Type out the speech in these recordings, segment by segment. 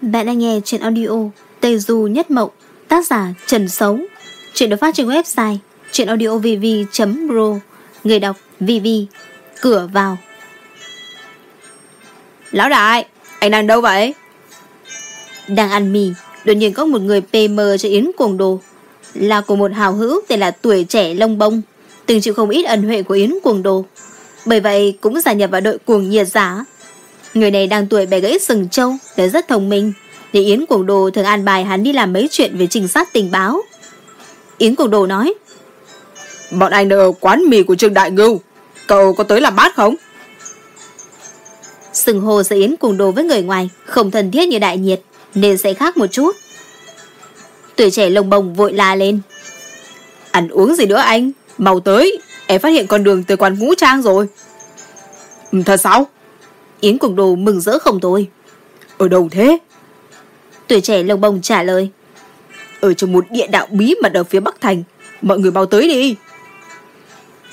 Bạn đang nghe trên audio Tây Du Nhất Mộng Tác giả Trần Sấu Chuyện được phát trên website chuyenaudiovv.pro Người đọc VV Cửa vào. Lão đại, anh đang đâu vậy? Đang ăn mì Đột nhiên có một người PM cho Yến cuồng đồ. Là của một hào hữu tên là tuổi trẻ lông bông Từng chịu không ít ẩn huệ của Yến cuồng đồ. Bởi vậy cũng gia nhập vào đội cuồng nhiệt giả Người này đang tuổi bẻ gãy sừng trâu Để rất thông minh. Để Yến cuồng đồ thường an bài hắn đi làm mấy chuyện về trinh sát tình báo. Yến cuồng đồ nói Bọn anh ở quán mì của Trương Đại Ngưu Cậu có tới làm bát không? Sừng hồ giữa Yến cuồng đồ với người ngoài Không thân thiết như đại nhiệt Nên sẽ khác một chút. Tuổi trẻ lồng bồng vội la lên Ăn uống gì nữa anh? Mau tới Em phát hiện con đường tới quán ngũ trang rồi. Thật sao Yến cuồng đồ mừng rỡ không thôi. Ở đâu thế? Tuổi trẻ lồng bồng trả lời. Ở trong một địa đạo bí mật ở phía Bắc Thành. Mọi người mau tới đi.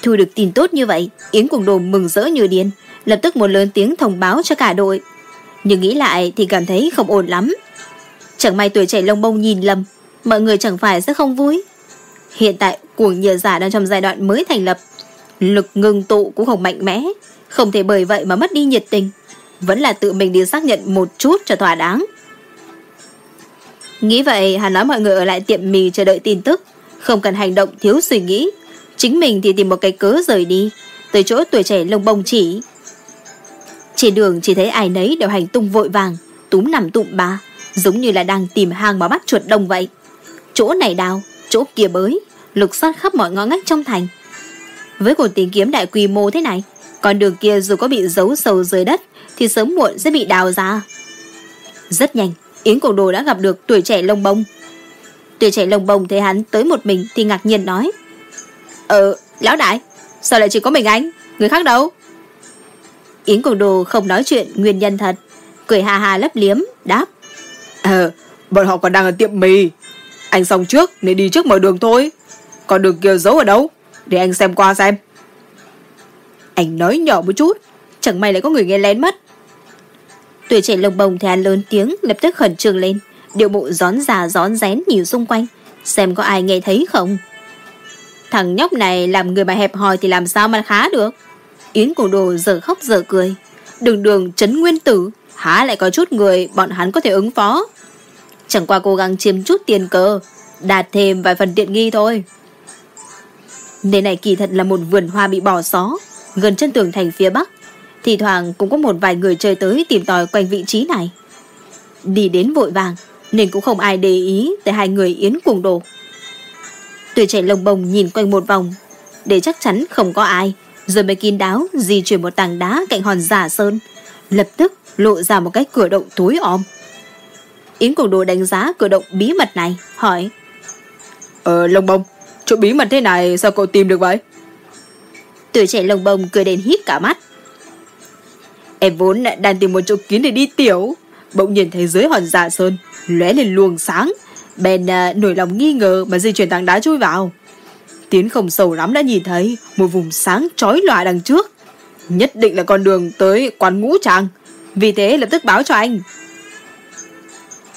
Thu được tin tốt như vậy Yến cuồng đồ mừng rỡ như điên Lập tức một lớn tiếng thông báo cho cả đội. Nhưng nghĩ lại thì cảm thấy không ổn lắm. Chẳng may tuổi trẻ lông bông nhìn lầm Mọi người chẳng phải sẽ không vui. Hiện tại cuồng nhờ giả đang trong giai đoạn mới thành lập. Lực ngừng tụ cũng không mạnh mẽ Không thể bởi vậy mà mất đi nhiệt tình vẫn là tự mình đi xác nhận một chút cho thỏa đáng. Nghĩ vậy hắn nói mọi người ở lại tiệm mì chờ đợi tin tức. Không cần hành động, thiếu suy nghĩ. Chính mình thì tìm một cái cớ rời đi. Tới chỗ tuổi trẻ lông bông chỉ. Trên đường chỉ thấy ai nấy đều hành tung vội vàng, Túm nằm tụm ba, Giống như là đang tìm hang mà bắt chuột đông vậy. Chỗ này đào, Chỗ kia bới, Lục soát khắp mọi ngõ ngách trong thành. Với cuộc tìm kiếm đại quy mô thế này, Con đường kia dù có bị giấu sâu dưới đất thì sớm muộn sẽ bị đào ra. Rất nhanh Yến Cổ Đồ đã gặp được tuổi trẻ lông bông. Tuổi trẻ lông bông thấy hắn tới một mình Thì ngạc nhiên nói Ờ, lão đại Sao lại chỉ có mình anh? Người khác đâu? Yến Cổ Đồ không nói chuyện nguyên nhân thật. Cười hà hà lấp liếm Đáp Ờ, bọn họ còn đang ở tiệm mì. Anh xong trước nên đi trước mở đường thôi. Còn đường kia giấu ở đâu? Để anh xem qua xem. Anh nói nhỏ một chút Chẳng may lại có người nghe lén mất. Tuổi trẻ lồng bồng thì hắn lớn tiếng, Lập tức khẩn trương lên. Điệu bộ gión già, gión rén nhìn xung quanh. Xem có ai nghe thấy không? Thằng nhóc này làm người mà hẹp hòi Thì làm sao mà khá được? Yến cổ đồ giờ khóc giờ cười. Đường đường chấn nguyên tử, Há lại có chút người, bọn hắn có thể ứng phó. Chẳng qua cố gắng chiếm chút tiền cơ Đạt thêm vài phần tiện nghi thôi. Nơi này kỳ thật là một vườn hoa bị bỏ xó, Gần chân tường thành phía bắc. Thì thoảng cũng có một vài người chơi tới Tìm tòi quanh vị trí này. Đi đến vội vàng Nên cũng không ai để ý tới hai người yến cuồng đồ. Tuổi trẻ lồng bồng nhìn quanh một vòng Để chắc chắn không có ai. Rồi mới kín đáo di chuyển một tảng đá cạnh hòn giả sơn Lập tức lộ ra một cái cửa động tối om. Yến cuồng đồ đánh giá cửa động bí mật này Hỏi Ờ lồng bông Chỗ bí mật thế này sao cậu tìm được vậy? Tuổi trẻ lồng bông cười đến hít cả mắt Em vốn đang tìm một chỗ kín để đi tiểu. Bỗng nhìn thấy dưới hòn giả sơn lóe lên luồng sáng. Bèn à, nổi lòng nghi ngờ mà di chuyển tảng đá chui vào. Tiến không sâu lắm đã nhìn thấy Một vùng sáng chói lòa đằng trước. Nhất định là con đường tới quán ngũ tràng. Vì thế lập tức báo cho anh.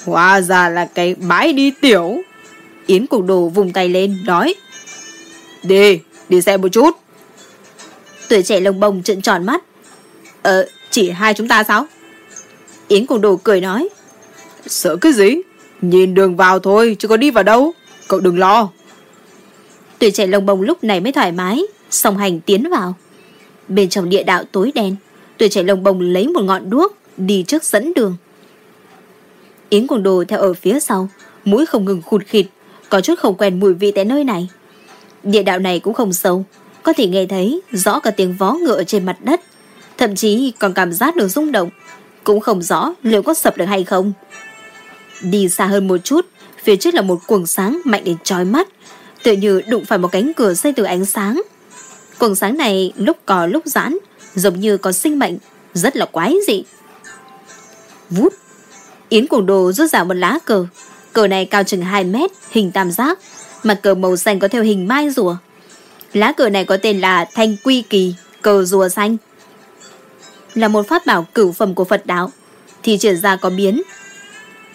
Hóa ra là cái bãi đi tiểu. Yến cục đồ vùng tay lên nói. Đi, đi xem một chút. Tuổi trẻ lồng bồng trợn tròn mắt. Ờ, chỉ hai chúng ta sao? Yến cùng đồ cười nói, Sợ cái gì? Nhìn đường vào thôi, chứ có đi vào đâu. Cậu đừng lo. Tuổi trẻ lồng bồng lúc này mới thoải mái, Song hành tiến vào. Bên trong địa đạo tối đen, Tuổi trẻ lồng bồng lấy một ngọn đuốc Đi trước dẫn đường. Yến cùng đồ theo ở phía sau, Mũi không ngừng khụt khịt, Có chút không quen mùi vị tại nơi này. Địa đạo này cũng không sâu, Có thể nghe thấy rõ cả tiếng vó ngựa trên mặt đất. Thậm chí còn cảm giác được rung động. Cũng không rõ liệu có sập được hay không. Đi xa hơn một chút, Phía trước là một cuồng sáng mạnh đến chói mắt, Tựa như đụng phải một cánh cửa xây từ ánh sáng. Cuồng sáng này lúc cò lúc giãn, Giống như có sinh mệnh, Rất là quái dị. Vút. Yến cuồng đồ rút ra một lá cờ. Cờ này cao chừng 2 mét, Hình tam giác Mặt cờ màu xanh có theo hình mai rùa. Lá cờ này có tên là Thanh Quy Kỳ, Cờ rùa xanh. Là một pháp bảo cửu phẩm của Phật đạo Thì triển ra có biến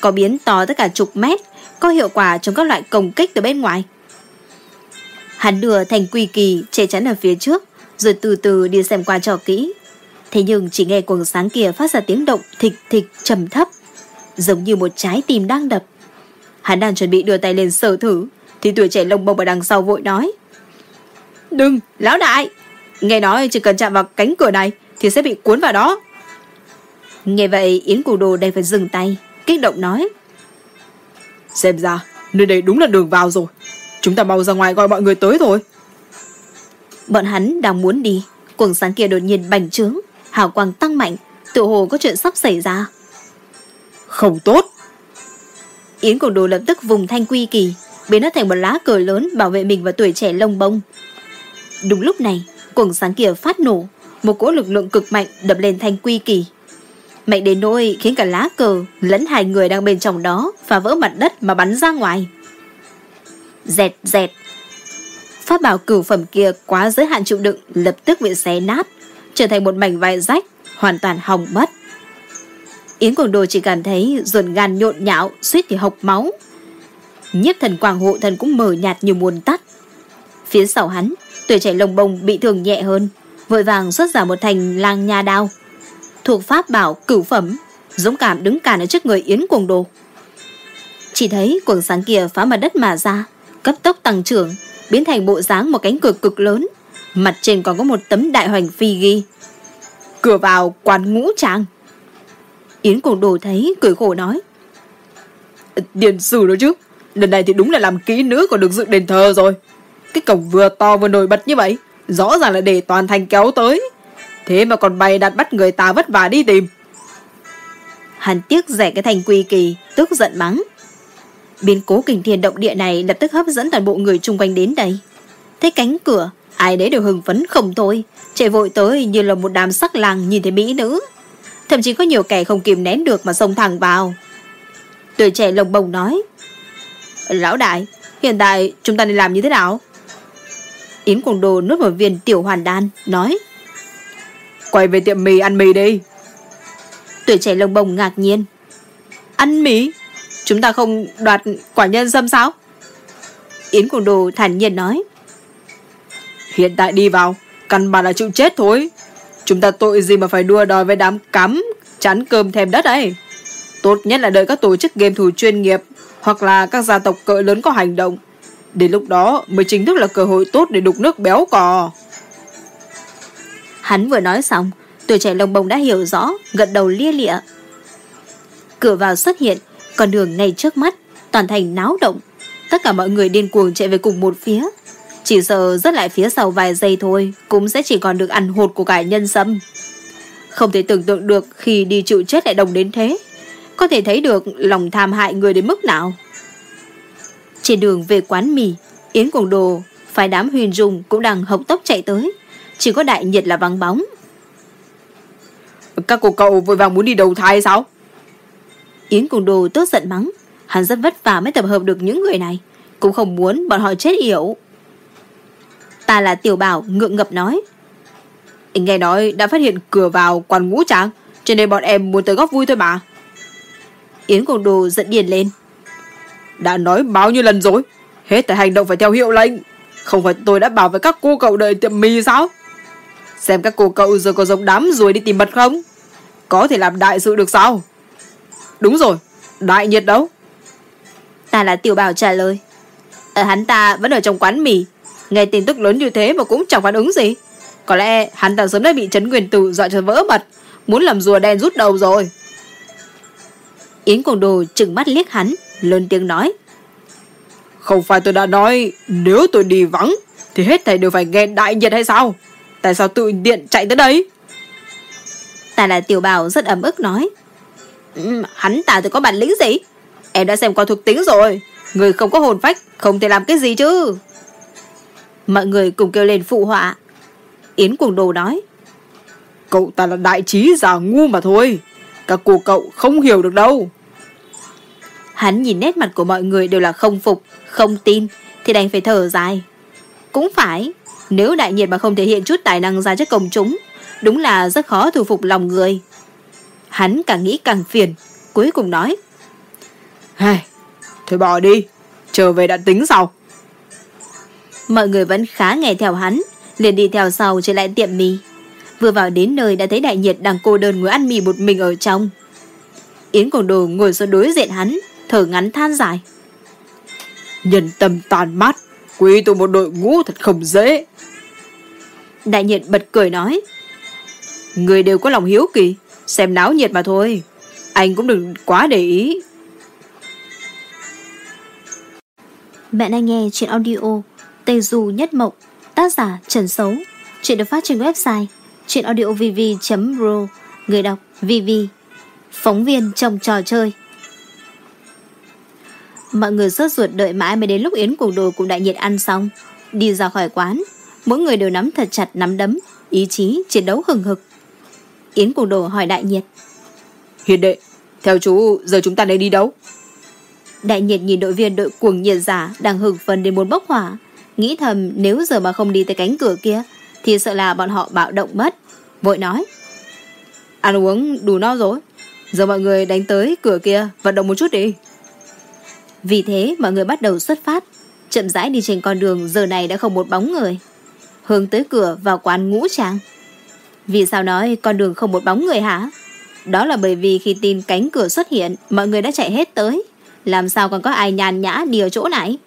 có biến to tất cả chục mét, có hiệu quả trong các loại công kích từ bên ngoài. Hắn đưa thành quy kỳ che chắn ở phía trước, rồi từ từ đi xem qua trò kỹ. Thế nhưng chỉ nghe quần sáng kia phát ra tiếng động thịch thịch trầm thấp, giống như một trái tim đang đập. Hắn đang chuẩn bị đưa tay lên sở thử, thì tuổi trẻ lông bông ở đằng sau vội nói. Đừng, lão đại! Nghe nói chỉ cần chạm vào cánh cửa này thì sẽ bị cuốn vào đó. Nghe vậy Yến Cù Đồ đành phải dừng tay, kích động nói. Xem ra, nơi đây đúng là đường vào rồi. Chúng ta mau ra ngoài gọi mọi người tới thôi. Bọn hắn đang muốn đi, quần sáng kia đột nhiên bành trướng, hào quang tăng mạnh, tự hồ có chuyện sắp xảy ra. Không tốt. Yến Cù Đồ lập tức vùng thanh quy kỳ, biến nó thành một lá cờ lớn bảo vệ mình và tuổi trẻ lông bông. Đúng lúc này, cuồng sáng kia phát nổ, một cỗ lực lượng cực mạnh đập lên thanh quy kỳ. Mạnh đến nỗi khiến cả lá cờ lẫn hai người đang bên trong đó phá vỡ mặt đất mà bắn ra ngoài. Dẹt dẹt. Pháp bảo cửu phẩm kia quá giới hạn chịu đựng lập tức bị xé nát, trở thành một mảnh vải rách, hoàn toàn hỏng mất. Yến Quảng Đồ chỉ cảm thấy ruột gan nhộn nhạo, suýt thì hộc máu. Nhiếp thần quảng hộ thần cũng mờ nhạt như muốn tắt. Phía sau hắn, tuổi trẻ lồng bông bị thương nhẹ hơn, vội vàng xuất ra một thành lang nha đao. Thuộc pháp bảo cửu phẩm, dũng cảm đứng cản ở trước người Yến Cuồng Đồ. Chỉ thấy cuồng sáng kia phá mặt đất mà ra, cấp tốc tăng trưởng, biến thành bộ dáng một cánh cửa cực lớn. Mặt trên còn có một tấm đại hoành phi ghi. Cửa vào quan ngũ trang. Yến Cuồng Đồ thấy cười khổ nói. Điền sử đó chứ, lần này thì đúng là làm kỹ nữ còn được dựng đền thờ rồi. Cái cổng vừa to vừa nổi bật như vậy, rõ ràng là để toàn thành kéo tới. Thế mà còn bày đặt bắt người ta vất vả đi tìm. Hắn tiếc rẻ cái thành quy kỳ, tức giận mắng. Biến cố kinh thiên động địa này lập tức hấp dẫn toàn bộ người chung quanh đến đây. Thấy cánh cửa, ai đấy đều hưng phấn không thôi, chạy vội tới như là một đám sắc làng nhìn thấy mỹ nữ. Thậm chí có nhiều kẻ không kìm nén được mà xông thẳng vào. Tuổi trẻ lồng bồng nói. Lão đại, hiện tại chúng ta nên làm như thế nào? Yến Quảng Đồ nuốt một viên tiểu hoàn đan, nói. Quay về tiệm mì ăn mì đi. Tuổi trẻ lồng bồng ngạc nhiên. Ăn mì? Chúng ta không đoạt quả nhân dâm sao? Yến Quảng Đồ thản nhiên nói. Hiện tại đi vào, căn bản là chịu chết thôi. Chúng ta tội gì mà phải đua đòi với đám cắm, chán cơm thèm đất ấy. Tốt nhất là đợi các tổ chức game thủ chuyên nghiệp hoặc là các gia tộc cỡ lớn có hành động. Đến lúc đó mới chính thức là cơ hội tốt để đục nước béo cò. Hắn vừa nói xong, tuổi trẻ lồng bông đã hiểu rõ, gật đầu lia lịa. Cửa vào xuất hiện, con đường ngay trước mắt, toàn thành náo động. Tất cả mọi người điên cuồng chạy về cùng một phía. Chỉ sợ rất lại phía sau vài giây thôi, cũng sẽ chỉ còn được ăn hột của cải nhân sâm. Không thể tưởng tượng được khi đi chịu chết lại đồng đến thế. Có thể thấy được lòng tham hại người đến mức nào. Trên đường về quán mì, Yến Quảng Đồ, phải đám huyền dung cũng đang hộc tốc chạy tới. Chỉ có đại nhiệt là vắng bóng. Các cô cậu vội vàng muốn đi đầu thai sao? Yến Quảng Đồ tốt giận mắng. Hắn rất vất vả mới tập hợp được những người này. Cũng không muốn bọn họ chết yểu. Ta là tiểu bảo ngượng ngập nói. Nghe nói đã phát hiện cửa vào quan ngũ tráng Cho nên bọn em muốn tới góp vui thôi mà Yến Quảng Đồ giận điền lên đã nói bao nhiêu lần rồi? Hết tại hành động phải theo hiệu lệnh. Không phải tôi đã bảo với các cô cậu đợi tiệm mì sao? Xem các cô cậu giờ có giống đám ruồi đi tìm mật không? Có thể làm đại sự được sao? Đúng rồi, Đại nhiệt đâu? Ta là tiểu bảo trả lời. Ở hắn ta vẫn ở trong quán mì. Nghe tin tức lớn như thế mà cũng chẳng phản ứng gì. Có lẽ hắn ta sớm đã bị chấn quyền tử dọa cho vỡ mật Muốn làm rùa đen rút đầu rồi. Yến cuồng Đồ trừng mắt liếc hắn. Lớn tiếng nói. Không phải tôi đã nói Nếu tôi đi vắng Thì hết thầy đều phải nghe đại nhiệt hay sao? Tại sao tự điện chạy tới đây? Ta là tiểu bảo rất ấm ức nói. Um, Hắn ta thì có bản lĩnh gì? Em đã xem qua thuộc tính rồi. Người không có hồn phách Không thể làm cái gì chứ. Mọi người cùng kêu lên phụ họa. Yến Quảng Đồ nói. Cậu ta là đại trí giả ngu mà thôi. Các cô cậu không hiểu được đâu Hắn nhìn nét mặt của mọi người đều là không phục Không tin Thì đành phải thở dài Cũng phải Nếu đại nhiệt mà không thể hiện chút tài năng ra trước công chúng Đúng là rất khó thu phục lòng người Hắn càng nghĩ càng phiền Cuối cùng nói Hey, thôi bỏ đi, trở về đã tính sau. Mọi người vẫn khá nghe theo hắn, liền đi theo sau trở lại tiệm mì. Vừa vào đến nơi đã thấy đại nhiệt đang cô đơn ngồi ăn mì một mình ở trong. Yến Quảng Đồ ngồi xuống đối diện hắn, thở ngắn than dài. Nhân tâm tàn mát, quý tụ một đội ngũ thật không dễ. Đại nhiệt bật cười nói. Người đều có lòng hiếu kỳ, xem náo nhiệt mà thôi. Anh cũng đừng quá để ý. Bạn đang nghe chuyện audio Tây Du Nhất Mộng Tác giả Trần Sấu Chuyện được phát trên website chuyenaudiovv.ro Người đọc VV Phóng viên trong trò chơi Mọi người sốt ruột đợi mãi mới đến lúc Yến cùng đồ cùng đại nhiệt ăn xong. Đi ra khỏi quán Mỗi người đều nắm thật chặt nắm đấm Ý chí chiến đấu hừng hực. Yến cùng đồ hỏi đại nhiệt. Hiền đệ Theo chú giờ chúng ta nên đi đâu? Đại nhiệt nhìn đội viên đội cuồng nhiệt giả Đang hừng phần đến muốn bốc hỏa. Nghĩ thầm nếu giờ mà không đi tới cánh cửa kia Thì sợ là bọn họ bạo động mất. Vội nói. Ăn uống đủ no rồi. Giờ mọi người đánh tới cửa kia Vận động một chút đi vì thế mọi người bắt đầu xuất phát. Chậm rãi đi trên con đường, giờ này đã không một bóng người. Hướng tới cửa vào quán ngũ trang. Vì sao nói con đường không một bóng người hả? Đó là bởi vì khi tin cánh cửa xuất hiện, Mọi người đã chạy hết tới. Làm sao còn có ai nhàn nhã đi ở chỗ này?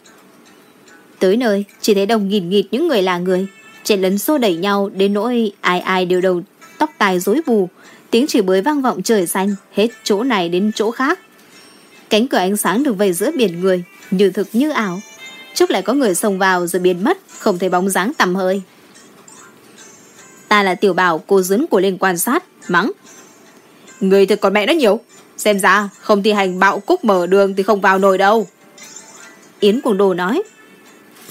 Tới nơi, Chỉ thấy đông nghìn nghịt những người là người. Chạy lấn xô đẩy nhau Đến nỗi ai ai đều đầu tóc tai rối bù. Tiếng chỉ bới vang vọng trời xanh, Hết chỗ này đến chỗ khác. Cánh cửa ánh sáng được vây giữa biển người, Như thực như ảo. Chốc lại có người xông vào rồi biến mất, Không thấy bóng dáng tầm hơi. Ta là tiểu bảo, cô dướn của liên quan sát, Mắng. Người thật còn mẹ nó nhiều. Xem ra, không thi hành bạo cúc mở đường Thì không vào nổi đâu. Yến cuồng Đồ nói.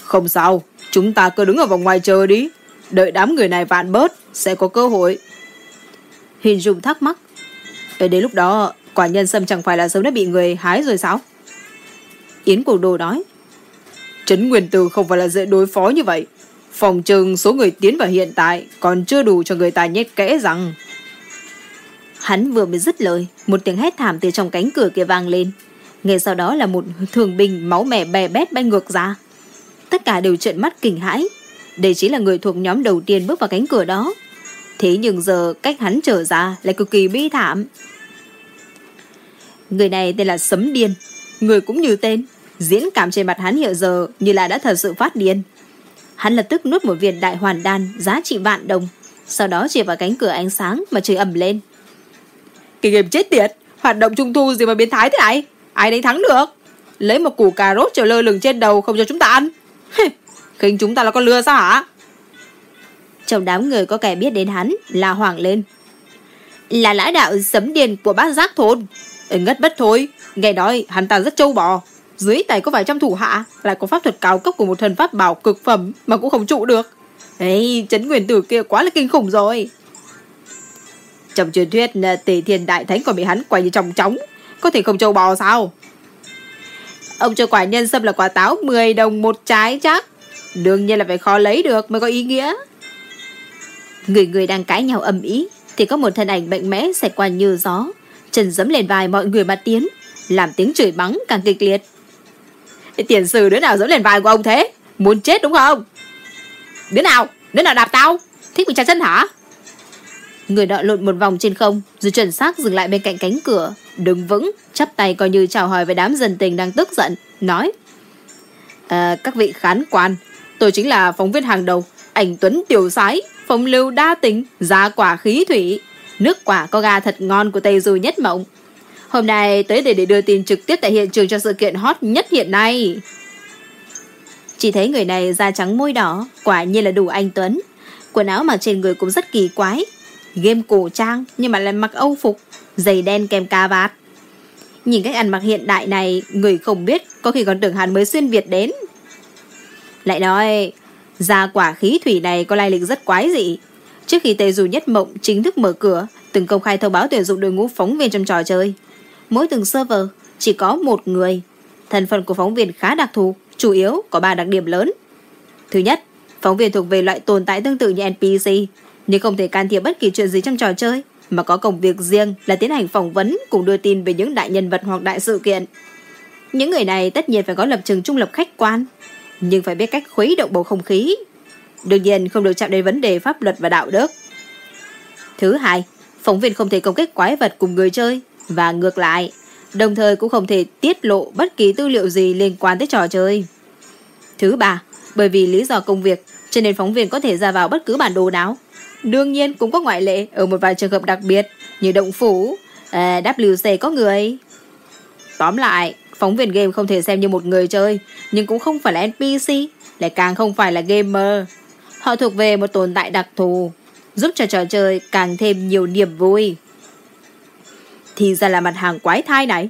Không sao, Chúng ta cứ đứng ở vòng ngoài chờ đi. Đợi đám người này vạn bớt, Sẽ có cơ hội. Huyền Dung thắc mắc. Ở đến lúc đó Quả nhân sâm chẳng phải là sớm đã bị người hái rồi sao? Yến Cổ Đồ nói. Trấn Nguyên Tử không phải là dễ đối phó như vậy. Phòng trừng số người tiến vào hiện tại Còn chưa đủ cho người ta nhét kẽ rằng. Hắn vừa mới dứt lời, Một tiếng hét thảm từ trong cánh cửa kia vang lên. Ngay sau đó là một thường binh Máu mẻ bè bét bay ngược ra. Tất cả đều trợn mắt kinh hãi. Đây chính là người thuộc nhóm đầu tiên bước vào cánh cửa đó. Thế nhưng giờ cách hắn trở ra Lại cực kỳ bi thảm. Người này tên là Sấm Điên. Người cũng như tên Diễn cảm trên mặt hắn hiện giờ Như là đã thật sự phát điên. Hắn lập tức nuốt một viên đại hoàn đan Giá trị vạn đồng Sau đó chỉ vào cánh cửa ánh sáng mà chửi ầm lên. Cái game chết tiệt Hoạt động trung thu gì mà biến thái thế này? Ai đánh thắng được? Lấy một củ cà rốt trở lơ lửng trên đầu không cho chúng ta ăn. Khinh chúng ta là con lừa sao hả? Trong đám người có kẻ biết đến hắn Là hoảng lên. Là lã đạo sấm điền của bác giác thôn Ngất bất thôi. Nghe nói hắn ta rất trâu bò. Dưới tay có vài trăm thủ hạ Lại có pháp thuật cao cấp của một thần pháp bảo cực phẩm Mà cũng không trụ được. Ê, chấn nguyên tử kia quá là kinh khủng rồi. Trong truyền thuyết ờ, Tề thiên đại thánh còn bị hắn quay như trong trống. Có thể không trâu bò sao? Ông cho quả nhân sâm là quả táo 10 đồng một trái chắc. Đương nhiên là phải khó lấy được mới có ý nghĩa. Người người đang cãi nhau âm ý Thì có một thân ảnh mạnh mẽ xẹt qua như gió. Chân dẫm lên vai mọi người mà tiến Làm tiếng chửi mắng càng kịch liệt. Tiền sử đứa nào dẫm lên vai của ông thế? Muốn chết đúng không? Đứa nào? Đứa nào đạp tao? Thích bị chặt chân hả? Người đọ lộn một vòng trên không Rồi chuẩn xác dừng lại bên cạnh cánh cửa Đứng vững chắp tay coi như chào hỏi với đám dân tình đang tức giận Nói à, Các vị khán quan Tôi chính là phóng viên hàng đầu Ảnh Tuấn Tiểu Sái Phong lưu đa tình Giá quả khí thủy. Nước quả có gà thật ngon của Tây Du Nhất Mộng Hôm nay tới để, để đưa tin trực tiếp tại hiện trường cho sự kiện hot nhất hiện nay. Chỉ thấy người này da trắng môi đỏ Quả nhiên là đủ anh Tuấn. Quần áo mặc trên người cũng rất kỳ quái. Game cổ trang nhưng mà lại mặc âu phục Giày đen kèm cà vạt. Nhìn cách ăn mặc hiện đại này Người không biết có khi còn tưởng hắn mới xuyên Việt đến. Lại nói da quả khí thủy này có lai lịch rất quái dị. Trước khi Tây Du Nhất Mộng chính thức mở cửa Từng công khai thông báo tuyển dụng đội ngũ phóng viên trong trò chơi. Mỗi từng server chỉ có một người. Thân phận của phóng viên khá đặc thù Chủ yếu có ba đặc điểm lớn. Thứ nhất Phóng viên thuộc về loại tồn tại tương tự như NPC Nhưng không thể can thiệp bất kỳ chuyện gì trong trò chơi Mà có công việc riêng là tiến hành phỏng vấn Cùng đưa tin về những đại nhân vật hoặc đại sự kiện. Những người này tất nhiên phải có lập trường trung lập khách quan, nhưng phải biết cách khuấy động bầu không khí. Đương nhiên không được chạm đến vấn đề pháp luật và đạo đức. Thứ hai, phóng viên không thể công kích quái vật cùng người chơi và ngược lại, đồng thời cũng không thể tiết lộ bất kỳ tư liệu gì liên quan tới trò chơi. Thứ ba, bởi vì lý do công việc, cho nên phóng viên có thể ra vào bất cứ bản đồ nào. Đương nhiên cũng có ngoại lệ ở một vài trường hợp đặc biệt như động phủ, à, WC có người. Tóm lại, phóng viên game không thể xem như một người chơi, nhưng cũng không phải là NPC, lại càng không phải là gamer. Họ thuộc về một tồn tại đặc thù, giúp cho trò chơi càng thêm nhiều niềm vui. Thì ra là mặt hàng quái thai này.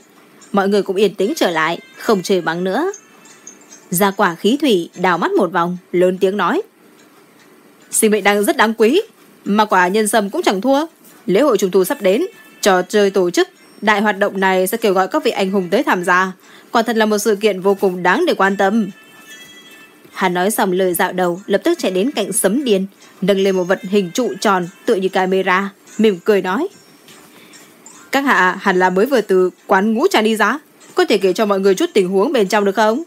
Mọi người cũng yên tĩnh trở lại, không chơi bắn nữa. Gia quả khí thủy đào mắt một vòng, lớn tiếng nói. Sinh mệnh đang rất đáng quý, mà quả nhân sâm cũng chẳng thua. Lễ hội trùng thu sắp đến, trò chơi tổ chức, đại hoạt động này sẽ kêu gọi các vị anh hùng tới tham gia. Quả thật là một sự kiện vô cùng đáng để quan tâm. Hắn nói xong lời dạo đầu, lập tức chạy đến cạnh sấm điên, nâng lên một vật hình trụ tròn tựa như camera, mỉm cười nói. Các hạ hẳn là mới vừa từ quán ngũ trà đi ra, có thể kể cho mọi người chút tình huống bên trong được không?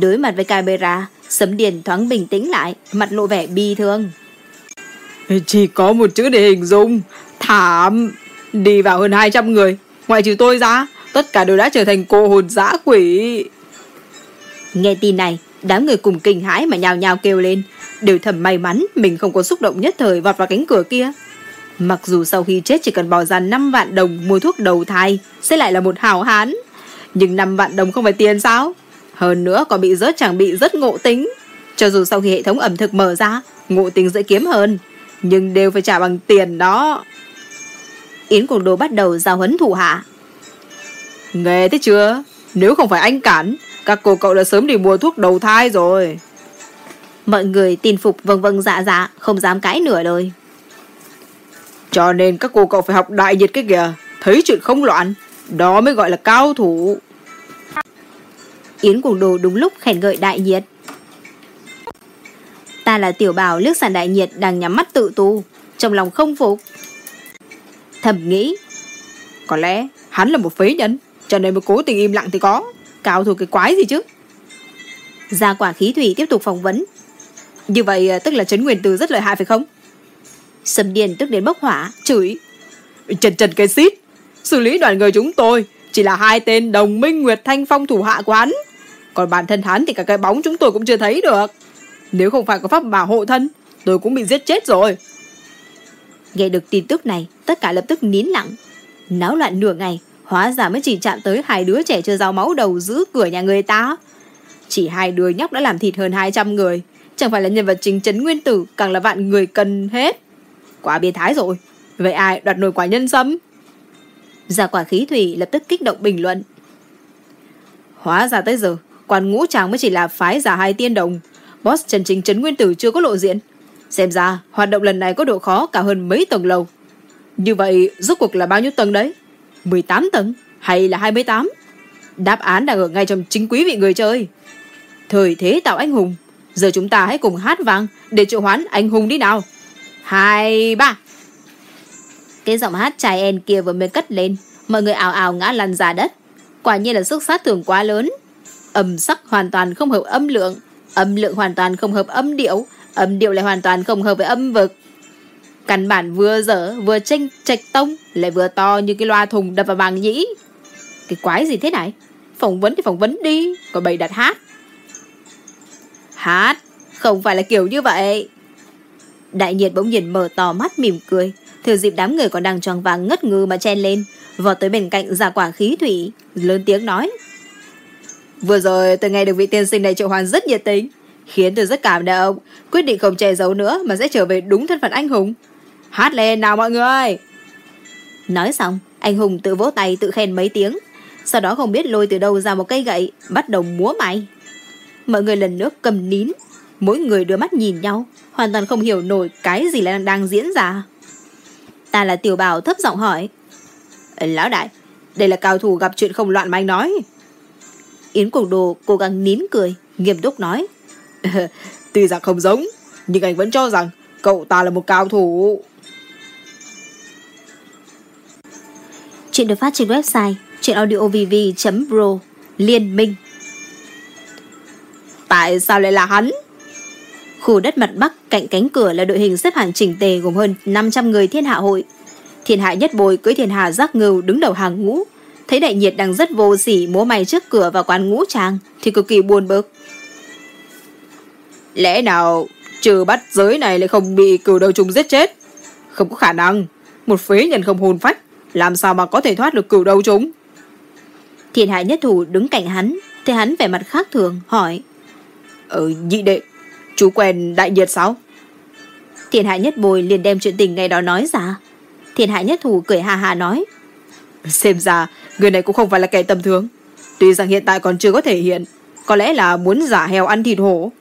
Đối mặt với camera, sấm điền thoáng bình tĩnh lại, mặt lộ vẻ bi thương. Chỉ có một chữ để hình dung, thảm. Đi vào hơn 200 người, ngoại trừ tôi ra, tất cả đều đã trở thành cô hồn dã quỷ. Nghe tin này, đám người cùng kinh hãi mà nhào nhào kêu lên, đều thầm may mắn mình không có xúc động nhất thời vọt vào cánh cửa kia. Mặc dù sau khi chết chỉ cần bỏ ra 5 vạn đồng mua thuốc đầu thai sẽ lại là một hào hán, nhưng 5 vạn đồng không phải tiền sao? Hơn nữa còn bị rớt chẳng bị rất ngộ tính. Cho dù sau khi hệ thống ẩm thực mở ra, ngộ tính dễ kiếm hơn, nhưng đều phải trả bằng tiền đó. Yến Cùng đồ bắt đầu giao huấn thủ hạ. Nghe thấy chưa? Nếu không phải anh cản, các cô cậu đã sớm đi mua thuốc đầu thai rồi. Mọi người tin phục vâng vâng dạ dạ, không dám cãi nửa lời. Cho nên các cô cậu phải học đại nhiệt cái kìa, thấy chuyện không loạn, đó mới gọi là cao thủ. Yến Cùng Đồ đúng lúc khen ngợi đại nhiệt. Ta là tiểu bảo lướt sàn đại nhiệt đang nhắm mắt tự tu, trong lòng không phục. Thầm nghĩ, có lẽ hắn là một phế nhân, cho nên mới cố tình im lặng thì có, cao thủ cái quái gì chứ. Gia quả khí thủy tiếp tục phỏng vấn. Như vậy ờ, tức là chấn nguyên tử rất lợi hại phải không? Sầm điền tức đến bốc hỏa, chửi. Trần trần cái xít, xử lý đoàn người chúng tôi chỉ là hai tên đồng minh Nguyệt Thanh Phong thủ hạ của hắn. Còn bản thân hắn thì cả cái bóng chúng tôi cũng chưa thấy được. Nếu không phải có pháp bảo hộ thân, tôi cũng bị giết chết rồi. Nghe được tin tức này, tất cả lập tức nín lặng. Náo loạn nửa ngày, hóa ra mới chỉ chạm tới hai đứa trẻ chưa rau máu đầu giữ cửa nhà người ta. Chỉ hai đứa nhóc đã làm thịt hơn 200 người. Chẳng phải là nhân vật chính chấn nguyên tử, càng là vạn người cần hết. Quá biến thái rồi. Vậy ai đoạt nổi quả nhân sâm? Giả quả khí thủy lập tức kích động bình luận. Hóa ra tới giờ, quan ngũ tràng mới chỉ là phái giả hai tiên đồng. Boss Trần Chính Trấn Nguyên Tử chưa có lộ diện. Xem ra, hoạt động lần này có độ khó cả hơn mấy tầng lầu. Như vậy, rốt cuộc là bao nhiêu tầng đấy? 18 tầng hay là 28? Đáp án đang ở ngay trong chính quý vị người chơi. Thời thế tạo anh hùng. Giờ chúng ta hãy cùng hát vang để triệu hoán anh hùng đi nào. Hai, ba. Cái giọng hát trai en kia vừa mới cất lên, mọi người ảo ảo ngã lăn ra đất. Quả nhiên là sức sát thường quá lớn. Âm sắc hoàn toàn không hợp âm lượng, âm lượng hoàn toàn không hợp âm điệu, âm điệu lại hoàn toàn không hợp với âm vực. Căn bản vừa dở, vừa tranh trạch tông, lại vừa to như cái loa thùng đập vào màng nhĩ. Cái quái gì thế này? Phỏng vấn thì phỏng vấn đi, còn bày đặt hát. Hát, không phải là kiểu như vậy. Đại nhiệt bỗng nhiên mở to mắt mỉm cười, thừa dịp đám người còn đang tròn vàng ngất ngư mà chen lên, vọt tới bên cạnh giả quả khí thủy, lớn tiếng nói. Vừa rồi tôi nghe được vị tiên sinh này triệu hoán rất nhiệt tình, khiến tôi rất cảm động, quyết định không che giấu nữa mà sẽ trở về đúng thân phận anh hùng. Hát lên nào mọi người! Nói xong, anh hùng tự vỗ tay tự khen mấy tiếng, sau đó không biết lôi từ đâu ra một cây gậy, bắt đầu múa mày. Mọi người lần nữa cầm nín, mỗi người đưa mắt nhìn nhau, hoàn toàn không hiểu nổi cái gì là đang diễn ra. Ta là tiểu bảo thấp giọng hỏi. Lão đại, đây là cao thủ gặp chuyện không loạn mà anh nói. Yến Cổ Đồ cố gắng nín cười, nghiêm túc nói. Tuy rằng không giống, nhưng anh vẫn cho rằng cậu ta là một cao thủ. Chuyện được phát trên website Chuyện audiovv.pro Liên minh Tại sao lại là hắn? Khu đất mặt Bắc cạnh cánh cửa là đội hình xếp hàng chỉnh tề gồm hơn 500 người thiên hạ hội. Thiên hạ nhất bồi cưới thiên hạ giác ngưu đứng đầu hàng ngũ. Thấy đại nhiệt đang rất vô sỉ múa may trước cửa vào quán ngũ tràng thì cực kỳ buồn bực. Lẽ nào trừ bắt giới này lại không bị cửu đầu trùng giết chết? Không có khả năng. Một phế nhân không hồn phách làm sao mà có thể thoát được cửu đầu trùng? Thiên hạ nhất thủ đứng cạnh hắn Thấy hắn vẻ mặt khác thường hỏi. Ừ nhị đệ Chú quen đại nhiệt sao? Thiên hạ nhất bồi liền đem chuyện tình ngày đó nói ra. Thiên hạ nhất thủ cười hà hà nói. Xem ra Người này cũng không phải là kẻ tầm thường. Tuy rằng hiện tại còn chưa có thể hiện Có lẽ là muốn giả heo ăn thịt hổ.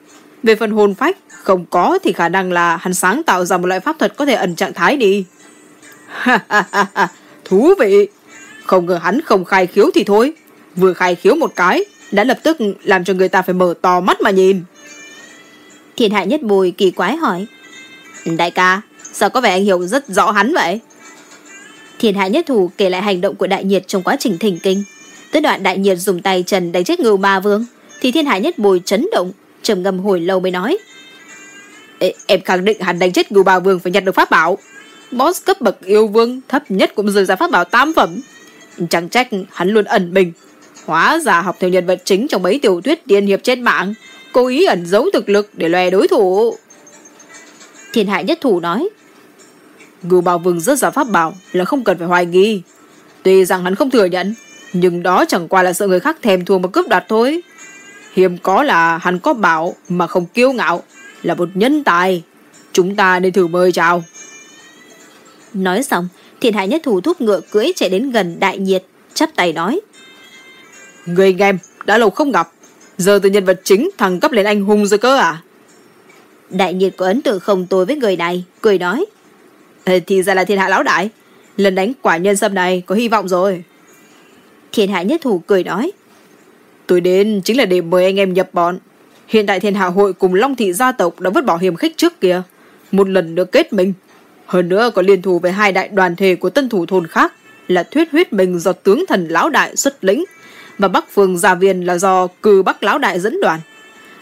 Về phần hồn phách Không có thì khả năng là hắn sáng tạo ra một loại pháp thuật có thể ẩn trạng thái đi Thú vị. Không ngờ hắn không khai khiếu thì thôi. Vừa khai khiếu một cái Đã lập tức làm cho người ta phải mở to mắt mà nhìn. Thiên hạ nhất bùi kỳ quái hỏi. Đại ca Sao có vẻ anh hiểu rất rõ hắn vậy? Thiên hạ nhất thủ kể lại hành động của đại nhiệt Trong quá trình thỉnh kinh. Tới đoạn đại nhiệt dùng tay trần đánh chết ngưu ma vương Thì thiên hạ nhất bùi chấn động trầm ngâm hồi lâu mới nói. Ê, Em khẳng định hắn đánh chết ngưu ma vương Phải nhặt được pháp bảo Boss cấp bậc yêu vương thấp nhất cũng rơi ra pháp bảo tam phẩm Chẳng trách hắn luôn ẩn mình Hóa ra học theo nhân vật chính trong mấy tiểu thuyết điên hiệp trên mạng, cố ý ẩn giấu thực lực để lòe đối thủ. Thiên hạ nhất thủ nói, Ngưu Bảo Vương rất giả pháp bảo là không cần phải hoài nghi. Tuy rằng hắn không thừa nhận, nhưng đó chẳng qua là sợ người khác thèm thuồng mà cướp đoạt thôi. Hiếm có là hắn có bảo mà không kiêu ngạo, là một nhân tài. Chúng ta nên thử mời chào. Nói xong, thiên hạ nhất thủ thúc ngựa cưỡi chạy đến gần đại nhiệt, chắp tay nói. Người anh em đã lâu không gặp. Giờ từ nhân vật chính thằng cấp lên anh hùng rồi cơ à? Đại nhiệt có ấn tượng không tôi với người này Cười nói. Thì ra là thiên hạ lão đại. Lần đánh quả nhân sâm này có hy vọng rồi. Thiên hạ nhất thủ cười nói. Tôi đến chính là để mời anh em nhập bọn. Hiện tại thiên hạ hội cùng Long thị gia tộc Đã vứt bỏ hiểm khích trước kia. Một lần nữa kết minh hơn nữa có liên thủ với hai đại đoàn thể của tân thủ thôn khác Là thuyết huyết mình do tướng thần lão đại xuất lĩnh và Bắc Phương Gia Viên là do cử Bắc Lão Đại dẫn đoàn.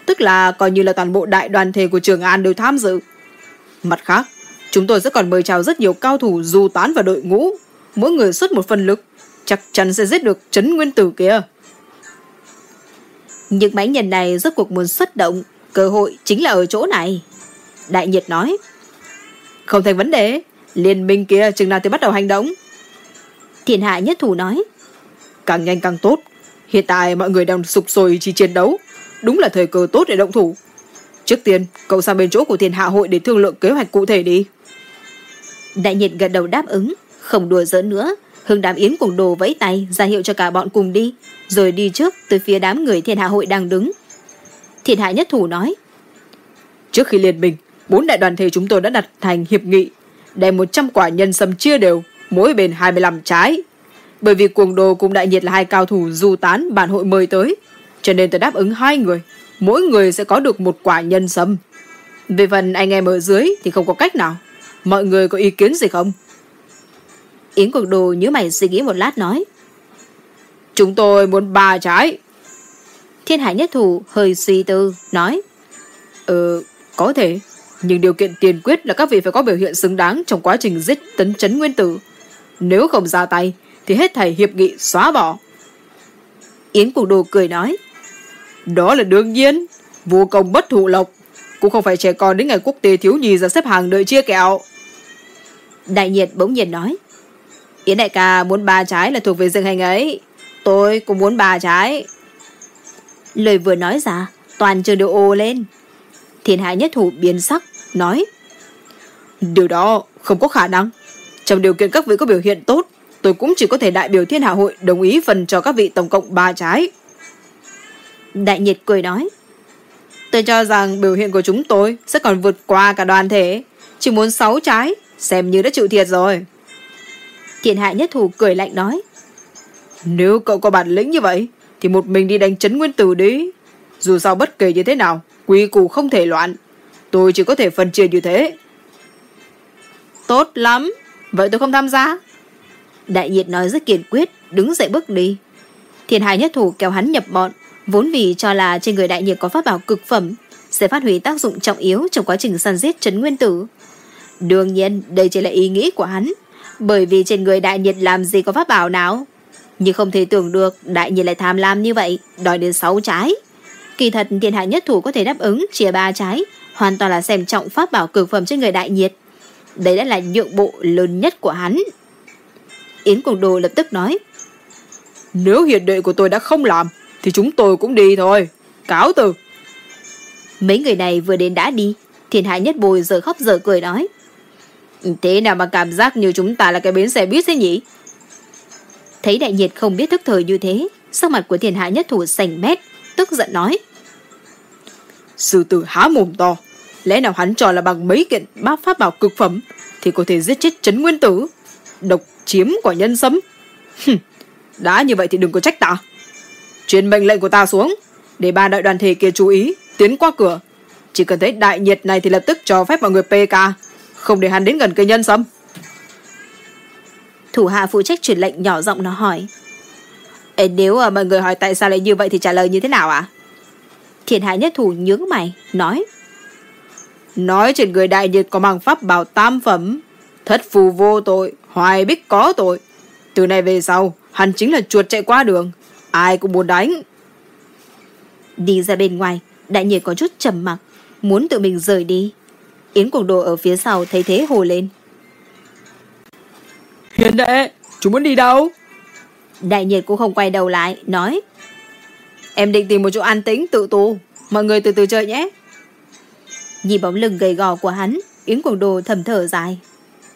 Tức là coi như là toàn bộ đại đoàn thể của Trường An đều tham dự. Mặt khác, chúng tôi sẽ còn mời chào rất nhiều cao thủ du tán vào đội ngũ. Mỗi người xuất một phần lực, chắc chắn sẽ giết được chấn nguyên tử kia. Những máy nhân này rốt cuộc muốn xuất động, cơ hội chính là ở chỗ này. Đại nhiệt nói. Không thành vấn đề, liên minh kia chừng nào thì bắt đầu hành động. Thiên hạ nhất thủ nói. Càng nhanh càng tốt, Hiện tại mọi người đang sục sôi chỉ chiến đấu. Đúng là thời cơ tốt để động thủ. Trước tiên, cậu sang bên chỗ của thiên hạ hội để thương lượng kế hoạch cụ thể đi. Đại nhiệt gật đầu đáp ứng, không đùa giỡn nữa. Hưng đám yến cùng đồ vẫy tay ra hiệu cho cả bọn cùng đi, rồi đi trước từ phía đám người thiên hạ hội đang đứng. Thiên hạ nhất thủ nói. Trước khi liên minh, bốn đại đoàn thể chúng tôi đã đặt thành hiệp nghị, đem 100 quả nhân sâm chia đều, mỗi bên 25 trái, bởi vì cuồng đồ cùng đại nhiệt là hai cao thủ du tán bản hội mời tới. Cho nên tôi đáp ứng hai người. Mỗi người sẽ có được một quả nhân sâm. Về phần anh em ở dưới thì không có cách nào. Mọi người có ý kiến gì không? Yến cuồng đồ nhớ mày suy nghĩ một lát nói. Chúng tôi muốn ba trái. Thiên hải nhất thủ hơi suy tư, nói. Ừ, có thể. Nhưng điều kiện tiền quyết là các vị phải có biểu hiện xứng đáng trong quá trình giết tấn chấn nguyên tử. Nếu không ra tay, thì hết thảy hiệp nghị xóa bỏ. Yến Cục Đồ cười nói. Đó là đương nhiên, vô công bất thụ lộc, cũng không phải trẻ con đến ngày quốc tế thiếu nhi ra xếp hàng đợi chia kẹo. Đại nhiệt bỗng nhiên nói. Yến đại ca muốn ba trái là thuộc về rừng hành ấy. Tôi cũng muốn ba trái. Lời vừa nói ra, toàn trường đều ô lên. Thiên hạ nhất thủ biến sắc, nói. Điều đó không có khả năng. Trong điều kiện các vị có biểu hiện tốt, tôi cũng chỉ có thể đại biểu thiên hạ hội đồng ý phần cho các vị tổng cộng 3 trái. Đại nhiệt cười nói. Tôi cho rằng biểu hiện của chúng tôi sẽ còn vượt qua cả đoàn thể. Chỉ muốn 6 trái, xem như đã chịu thiệt rồi. Thiên hạ nhất thủ cười lạnh nói. Nếu cậu có bản lĩnh như vậy, thì một mình đi đánh chấn nguyên tử đi. Dù sao bất kể như thế nào, quy củ không thể loạn. Tôi chỉ có thể phân chia như thế. Tốt lắm, vậy tôi không tham gia. Đại nhiệt nói rất kiên quyết, đứng dậy bước đi. Thiên hai nhất thủ kéo hắn nhập bọn, vốn vì cho là trên người đại nhiệt có pháp bảo cực phẩm, sẽ phát huy tác dụng trọng yếu trong quá trình săn giết trấn nguyên tử. Đương nhiên, đây chỉ là ý nghĩ của hắn, bởi vì trên người đại nhiệt làm gì có pháp bảo nào. Nhưng không thể tưởng được đại nhiệt lại tham lam như vậy, đòi đến sáu trái. Kỳ thật thiên hạ nhất thủ có thể đáp ứng chia ba trái, hoàn toàn là xem trọng pháp bảo cực phẩm trên người đại nhiệt. Đấy đã là nhượng bộ lớn nhất của hắn. Yến Cùng Đồ lập tức nói. Nếu hiền đệ của tôi đã không làm, thì chúng tôi cũng đi thôi. Cáo từ. Mấy người này vừa đến đã đi, thiên hạ nhất bồi giờ khóc giờ cười nói. Thế nào mà cảm giác như chúng ta là cái bến xe buýt thế nhỉ? Thấy đại nhiệt không biết thức thời như thế, sắc mặt của thiên hạ nhất thủ sành mét, tức giận nói. Sư tử há mồm to, lẽ nào hắn cho là bằng mấy kiện bác pháp bảo cực phẩm thì có thể giết chết chấn nguyên tử, độc chiếm quả nhân sấm. Đã như vậy thì đừng có trách ta. Truyền mệnh lệnh của ta xuống, để ba đại đoàn thể kia chú ý, tiến qua cửa. Chỉ cần thấy đại nhiệt này thì lập tức cho phép mọi người PK, không để hắn đến gần cây nhân sâm. Thủ hạ phụ trách truyền lệnh nhỏ giọng nó hỏi. Ê, nếu mà mọi người hỏi tại sao lại như vậy thì trả lời như thế nào ạ? À? Thiền hạ nhất thủ nhướng mày, nói. Nói trên người đại nhiệt có mang pháp bảo tam phẩm. Thất phù vô tội, hoài bích có tội. Từ nay về sau, hắn chính là chuột chạy qua đường. Ai cũng muốn đánh. Đi ra bên ngoài, đại nhiệt có chút trầm mặc, muốn tự mình rời đi. Yến Cuồng Đồ ở phía sau thấy thế hồ lên. Hiền đệ, chúng muốn đi đâu? Đại nhiệt cũng không quay đầu lại, nói. Em định tìm một chỗ an tĩnh, tự tù. Mọi người từ từ chơi nhé. Nhìn bóng lưng gầy gò của hắn, Yến Quảng Đồ thầm thở dài.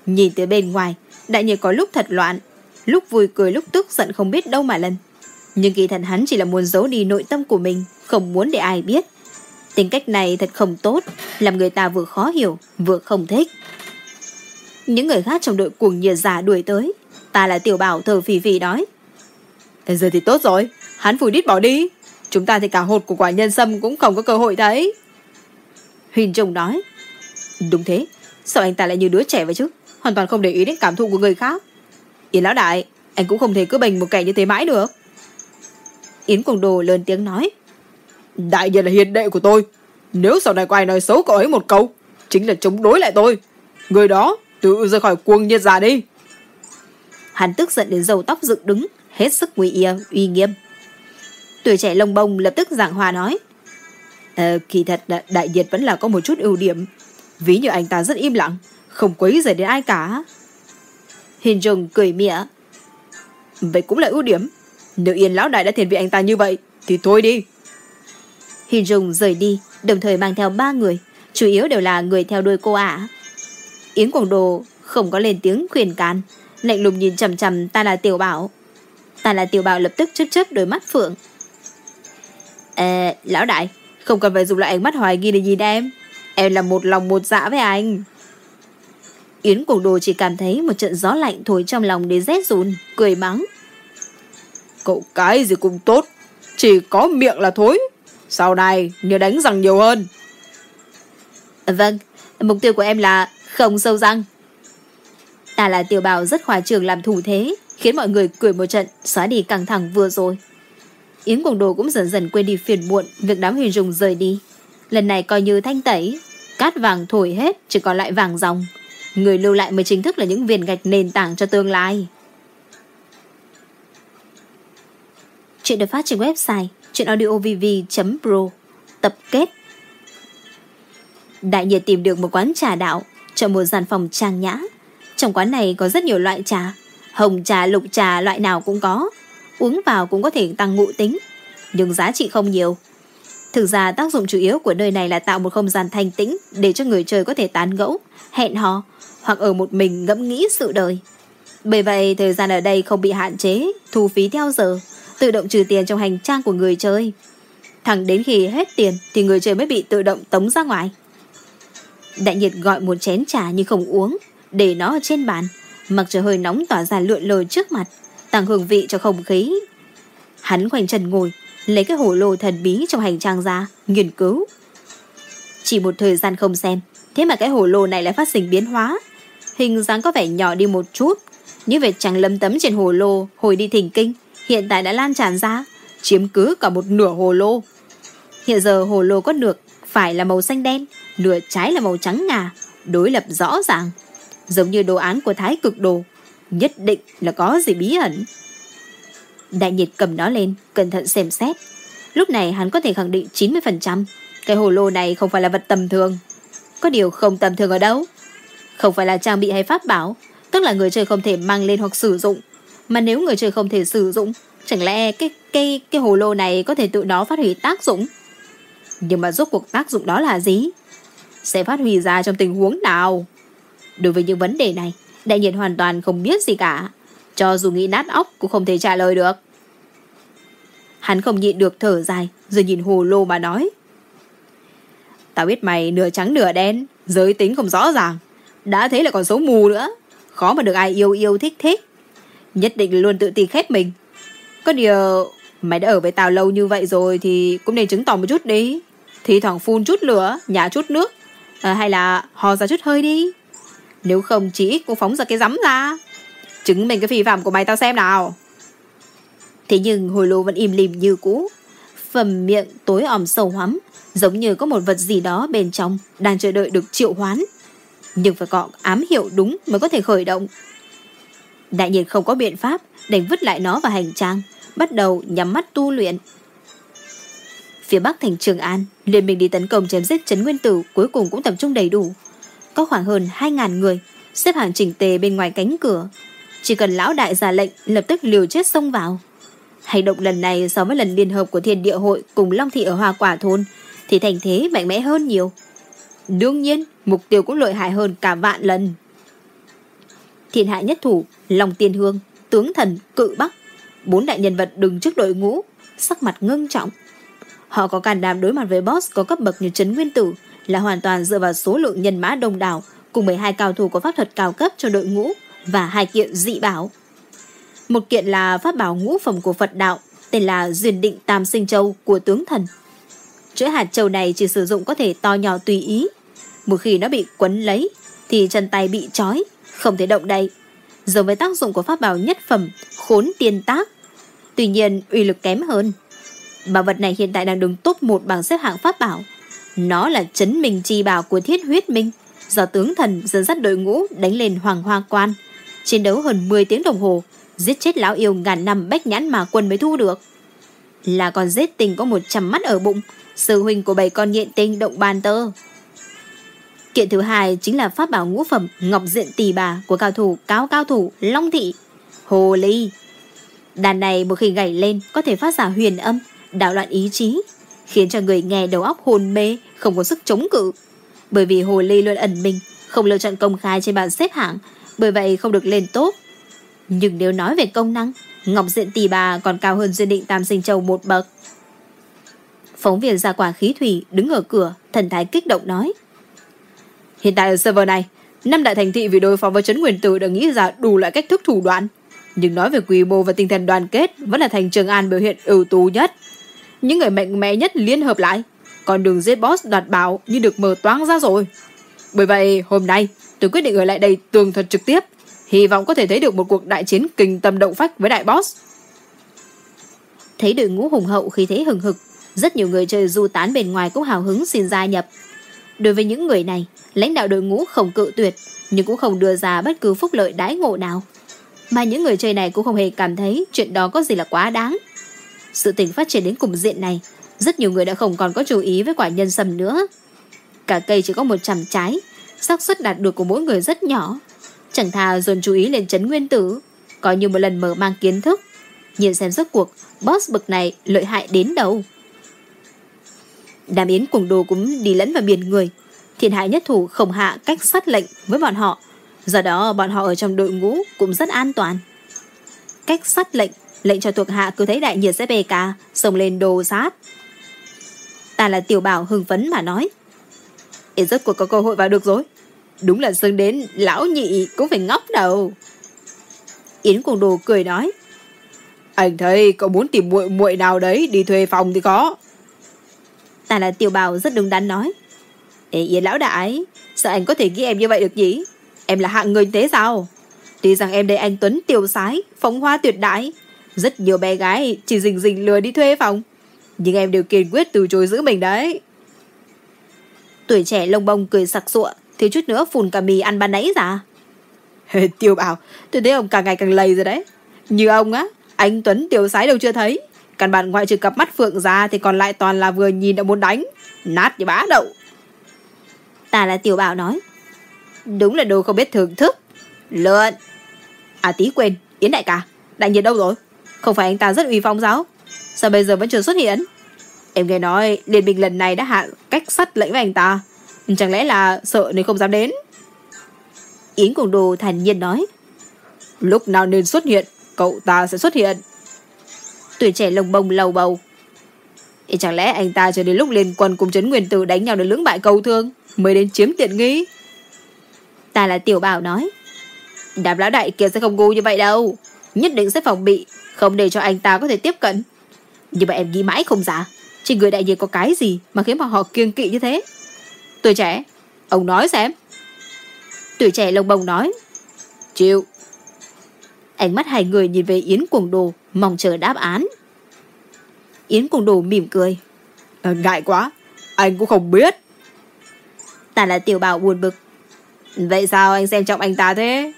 Nhìn từ bên ngoài, đại nhiệt có lúc thật loạn, lúc vui cười lúc tức giận không biết đâu mà lần. Nhưng kỳ thật hắn chỉ là muốn giấu đi nội tâm của mình, không muốn để ai biết. Tính cách này thật không tốt, làm người ta vừa khó hiểu, vừa không thích. Những người khác trong đội cuồng nhiệt giả đuổi tới. Ta là tiểu bảo thờ phì phì nói. Giờ thì tốt rồi, hắn phủi đít bỏ đi. Chúng ta thì cả hột của quả nhân sâm cũng không có cơ hội đấy. Huyền Trung nói. Đúng thế, sao anh ta lại như đứa trẻ vậy chứ? Hoàn toàn không để ý đến cảm thụ của người khác. Yến lão đại, anh cũng không thể cứ bình một kẻ như thế mãi được. Yến Cuồng Đồ lớn tiếng nói. Đại nhân là hiền đệ của tôi. Nếu sau này có ai nói xấu cậu ấy một câu, chính là chống đối lại tôi. Người đó tự rời khỏi cuồng nhiệt giả đi. Hắn tức giận đến dầu tóc dựng đứng, hết sức nguy hiểm uy nghiêm. Tuổi trẻ lông bông lập tức giảng hòa nói. Ờ, kỳ thật đại nhiệt vẫn là có một chút ưu điểm. Ví như anh ta rất im lặng, không quấy rầy đến ai cả. Hiền Trùng cười mỉa. Vậy cũng là ưu điểm. Nếu Yên Lão Đại đã thiền vị anh ta như vậy, thì thôi đi. Hiền Trùng rời đi, đồng thời mang theo ba người, chủ yếu đều là người theo đuôi cô ả. Yến Quảng Đồ không có lên tiếng khuyên can, lạnh lùng nhìn chầm chầm ta là tiểu bảo. Ta là tiểu bảo lập tức chớp chớp đôi mắt phượng. Ê, lão đại, không cần phải dùng lại ánh mắt hoài nghi để nhìn em. Em là một lòng một dạ với anh. Yến cuồng Đồ chỉ cảm thấy một trận gió lạnh thổi trong lòng đến rét run, cười mắng. Cậu cái gì cũng tốt, chỉ có miệng là thối. Sau này nhớ đánh răng nhiều hơn. Vâng, mục tiêu của em là không sâu răng. Ta là tiểu bảo rất hòa trường làm thủ thế, khiến mọi người cười một trận, xóa đi căng thẳng vừa rồi. Yến Quảng Đồ cũng dần dần quên đi phiền muộn việc đám huyền rùng rời đi. Lần này coi như thanh tẩy, cát vàng thổi hết, chỉ còn lại vàng dòng. Người lưu lại mới chính thức là những viên gạch nền tảng cho tương lai. Chuyện được phát trên website chuyenaudiovv.pro Tập kết Đại nhiệt tìm được một quán trà đạo Trong một gian phòng trang nhã Trong quán này có rất nhiều loại trà Hồng trà, lục trà, loại nào cũng có Uống vào cũng có thể tăng ngụ tính Nhưng giá trị không nhiều Thực ra tác dụng chủ yếu của nơi này là tạo một không gian thanh tĩnh Để cho người chơi có thể tán gẫu Hẹn hò Hoặc ở một mình ngẫm nghĩ sự đời Bởi vậy thời gian ở đây không bị hạn chế Thu phí theo giờ tự động trừ tiền trong hành trang của người chơi. Thẳng đến khi hết tiền thì người chơi mới bị tự động tống ra ngoài. Đại nhiệt gọi một chén trà nhưng không uống, để nó ở trên bàn, mặc trời hơi nóng tỏa ra lượn lờ trước mặt, tăng hương vị cho không khí. Hắn khoanh chân ngồi, lấy cái hồ lô thần bí trong hành trang ra, nghiên cứu. Chỉ một thời gian không xem, thế mà cái hồ lô này lại phát sinh biến hóa. Hình dáng có vẻ nhỏ đi một chút, Những vệt trắng lấm tấm trên hồ lô hồi đi thỉnh kinh hiện tại đã lan tràn ra, chiếm cứ cả một nửa hồ lô. Hiện giờ hồ lô có nửa phải là màu xanh đen, nửa trái là màu trắng ngà, đối lập rõ ràng. Giống như đồ án của thái cực đồ, nhất định là có gì bí ẩn. Đại nhiệt cầm nó lên, cẩn thận xem xét. Lúc này hắn có thể khẳng định 90%, cái hồ lô này không phải là vật tầm thường. Có điều không tầm thường ở đâu. Không phải là trang bị hay pháp bảo, tức là người chơi không thể mang lên hoặc sử dụng. Mà nếu người chơi không thể sử dụng, chẳng lẽ cái cái cái hồ lô này có thể tự nó phát huy tác dụng? Nhưng mà rốt cuộc tác dụng đó là gì? Sẽ phát huy ra trong tình huống nào? Đối với những vấn đề này, đại nhiệt hoàn toàn không biết gì cả. Cho dù nghĩ nát óc cũng không thể trả lời được. Hắn không nhịn được thở dài, rồi nhìn hồ lô mà nói. Tao biết mày nửa trắng nửa đen, giới tính không rõ ràng. Đã thế là còn xấu mù nữa. Khó mà được ai yêu yêu thích thích. Nhất định luôn tự ti khép mình. Có điều, mày đã ở với tao lâu như vậy rồi thì cũng nên chứng tỏ một chút đi. Thì thoảng phun chút lửa, nhả chút nước. À, hay là hò ra chút hơi đi. Nếu không chỉ cũng phóng ra cái rắm ra. Chứng minh cái phi phạm của mày tao xem nào. Thế nhưng hồi lô vẫn im lìm như cũ. Phẩm miệng tối òm sâu hoắm, giống như có một vật gì đó bên trong đang chờ đợi được triệu hoán. Nhưng phải có ám hiệu đúng mới có thể khởi động. Đại nhiên không có biện pháp, đành vứt lại nó vào hành trang, bắt đầu nhắm mắt tu luyện. Phía bắc thành Trường An, liên minh đi tấn công chém giết Trấn Nguyên Tử cuối cùng cũng tập trung đầy đủ. Có khoảng hơn 2.000 người, xếp hàng chỉnh tề bên ngoài cánh cửa. Chỉ cần lão đại ra lệnh, lập tức liều chết xông vào. Hành động lần này so với lần liên hợp của thiên địa hội cùng Long Thị ở Hoa Quả Thôn thì thành thế mạnh mẽ hơn nhiều. Đương nhiên, mục tiêu cũng lợi hại hơn cả vạn lần. Thiên hạ nhất thủ, Long Tiên Hương, Tướng Thần, Cự Bắc, bốn đại nhân vật đứng trước đội ngũ, sắc mặt ngưng trọng. Họ có can đảm đối mặt với boss có cấp bậc như Trấn Nguyên Tử là hoàn toàn dựa vào số lượng nhân mã đông đảo cùng 12 cao thủ có pháp thuật cao cấp cho đội ngũ và hai kiện dị bảo. Một kiện là pháp bảo ngũ phẩm của Phật đạo, tên là Duyên Định Tam Sinh Châu của tướng thần. Chuỗi hạt châu này chỉ sử dụng có thể to nhỏ tùy ý. Một khi nó bị quấn lấy, thì chân tay bị trói, không thể động đậy. Giống với tác dụng của pháp bảo nhất phẩm, khốn tiên tác. Tuy nhiên, uy lực kém hơn. Bảo vật này hiện tại đang đứng top một bảng xếp hạng pháp bảo. Nó là chấn minh chi bảo của thiết huyết minh, do tướng thần dẫn dắt đội ngũ đánh lên hoàng hoa quan. Chiến đấu hơn 10 tiếng đồng hồ, giết chết lão yêu ngàn năm bách nhãn mà quân mới thu được. Là con giết tình có 100 mắt ở bụng, sư huynh của bảy con nhện tinh động bàn tơ. Kiện thứ hai chính là pháp bảo ngũ phẩm Ngọc Diện Tỷ Bà của cao thủ Cao Cao Thủ Long Thị, Hồ Ly. Đàn này một khi gảy lên có thể phát ra huyền âm, đảo loạn ý chí, khiến cho người nghe đầu óc hồn mê, không có sức chống cự. Bởi vì Hồ Ly luôn ẩn mình, không lựa chọn công khai trên bảng xếp hạng, bởi vậy không được lên tốt. Nhưng nếu nói về công năng, Ngọc Diện Tỷ Bà còn cao hơn Duyên Định Tam Sinh Châu một bậc. Phóng viên ra quả khí thủy đứng ở cửa, thần thái kích động nói. Hiện tại ở server này, năm đại thành thị vì đối phó với chấn nguyên tử đã nghĩ ra đủ loại cách thức thủ đoạn. Nhưng nói về quy mô và tinh thần đoàn kết vẫn là thành Trường An biểu hiện ưu tú nhất. Những người mạnh mẽ nhất liên hợp lại, còn đường giết boss đoạt bảo như được mở toang ra rồi. Bởi vậy, hôm nay, tôi quyết định ở lại đây tường thuật trực tiếp. Hy vọng có thể thấy được một cuộc đại chiến kinh tâm động phách với đại boss. Thấy đội ngũ hùng hậu khi thế hừng hực, rất nhiều người chơi du tán bên ngoài cũng hào hứng xin gia nhập. Đối với những người này, lãnh đạo đội ngũ không cự tuyệt, nhưng cũng không đưa ra bất cứ phúc lợi đãi ngộ nào. Mà những người chơi này cũng không hề cảm thấy chuyện đó có gì là quá đáng. Sự tình phát triển đến cùng diện này, rất nhiều người đã không còn có chú ý với quả nhân sâm nữa. Cả cây chỉ có 100 trái, xác suất đạt được của mỗi người rất nhỏ. Chẳng thà dồn chú ý lên chấn nguyên tử, coi như một lần mở mang kiến thức. Nhìn xem rốt cuộc, boss bực này lợi hại đến đâu. Đàm Yến cùng đồ cũng đi lẫn vào biển người. Thiên hại nhất thủ không hạ cách sát lệnh với bọn họ. Do đó bọn họ ở trong đội ngũ cũng rất an toàn. Cách sát lệnh, lệnh cho thuộc hạ cứ thấy đại nhiệt sẽ về cả, xông lên đồ sát. Ta là tiểu bảo hưng phấn mà nói. Ê rốt cuộc có cơ hội vào được rồi. Đúng là sơn đến lão nhị cũng phải ngóc đầu. Yến cùng đồ cười nói. Anh thấy cậu muốn tìm muội muội nào đấy đi thuê phòng thì có. Ta là tiểu bảo rất đúng đắn nói. Ê Yến lão đại, sao anh có thể nghĩ em như vậy được nhỉ? Em là hạng người thế sao? Tuy rằng em đây anh Tuấn tiêu sái, phóng hoa tuyệt đại. Rất nhiều bé gái chỉ rình rình lừa đi thuê phòng. Nhưng em đều kiên quyết từ chối giữ mình đấy. Tuổi trẻ lông bông cười sặc sụa, thiếu chút nữa phun cả mì ăn ban nãy ra. tiêu bảo, tôi thấy ông càng ngày càng lầy rồi đấy. Như ông á, anh Tuấn tiêu sái đâu chưa thấy. Căn bản ngoại trừ cặp mắt phượng ra thì còn lại toàn là vừa nhìn đã muốn đánh. Nát như bá đậu. Ta là tiểu bảo nói. Đúng là đồ không biết thưởng thức. Lượn. À tí quên, Yến đại ca, đại nhiệt đâu rồi? Không phải anh ta rất uy phong giáo? Sao bây giờ vẫn chưa xuất hiện? Em nghe nói liên minh lần này đã hạ cách sắt lệnh với anh ta. Chẳng lẽ là sợ nên không dám đến? Yến cùng đồ thành nhiên nói. Lúc nào nên xuất hiện, cậu ta sẽ xuất hiện. Tuổi trẻ lồng bông lầu bầu. Thì chẳng lẽ anh ta chờ đến lúc liên quân cùng chấn nguyên tử đánh nhau đến lưỡng bại cầu thương mới đến chiếm tiện nghi? Ta là tiểu bảo nói. Đám lão đại kia sẽ không ngu như vậy đâu. Nhất định sẽ phòng bị, không để cho anh ta có thể tiếp cận. Nhưng mà em nghĩ mãi không giả. Trên người đại diện có cái gì mà khiến mà họ kiêng kỵ như thế? Tuổi trẻ, ông nói xem. Tuổi trẻ lông bông nói. Chịu. Ánh mắt hai người nhìn về Yến Cuồng Đồ, mong chờ đáp án. Yến Cuồng Đồ mỉm cười. À, ngại quá, anh cũng không biết. Ta là tiểu bảo buồn bực. Vậy sao anh xem trọng anh ta thế?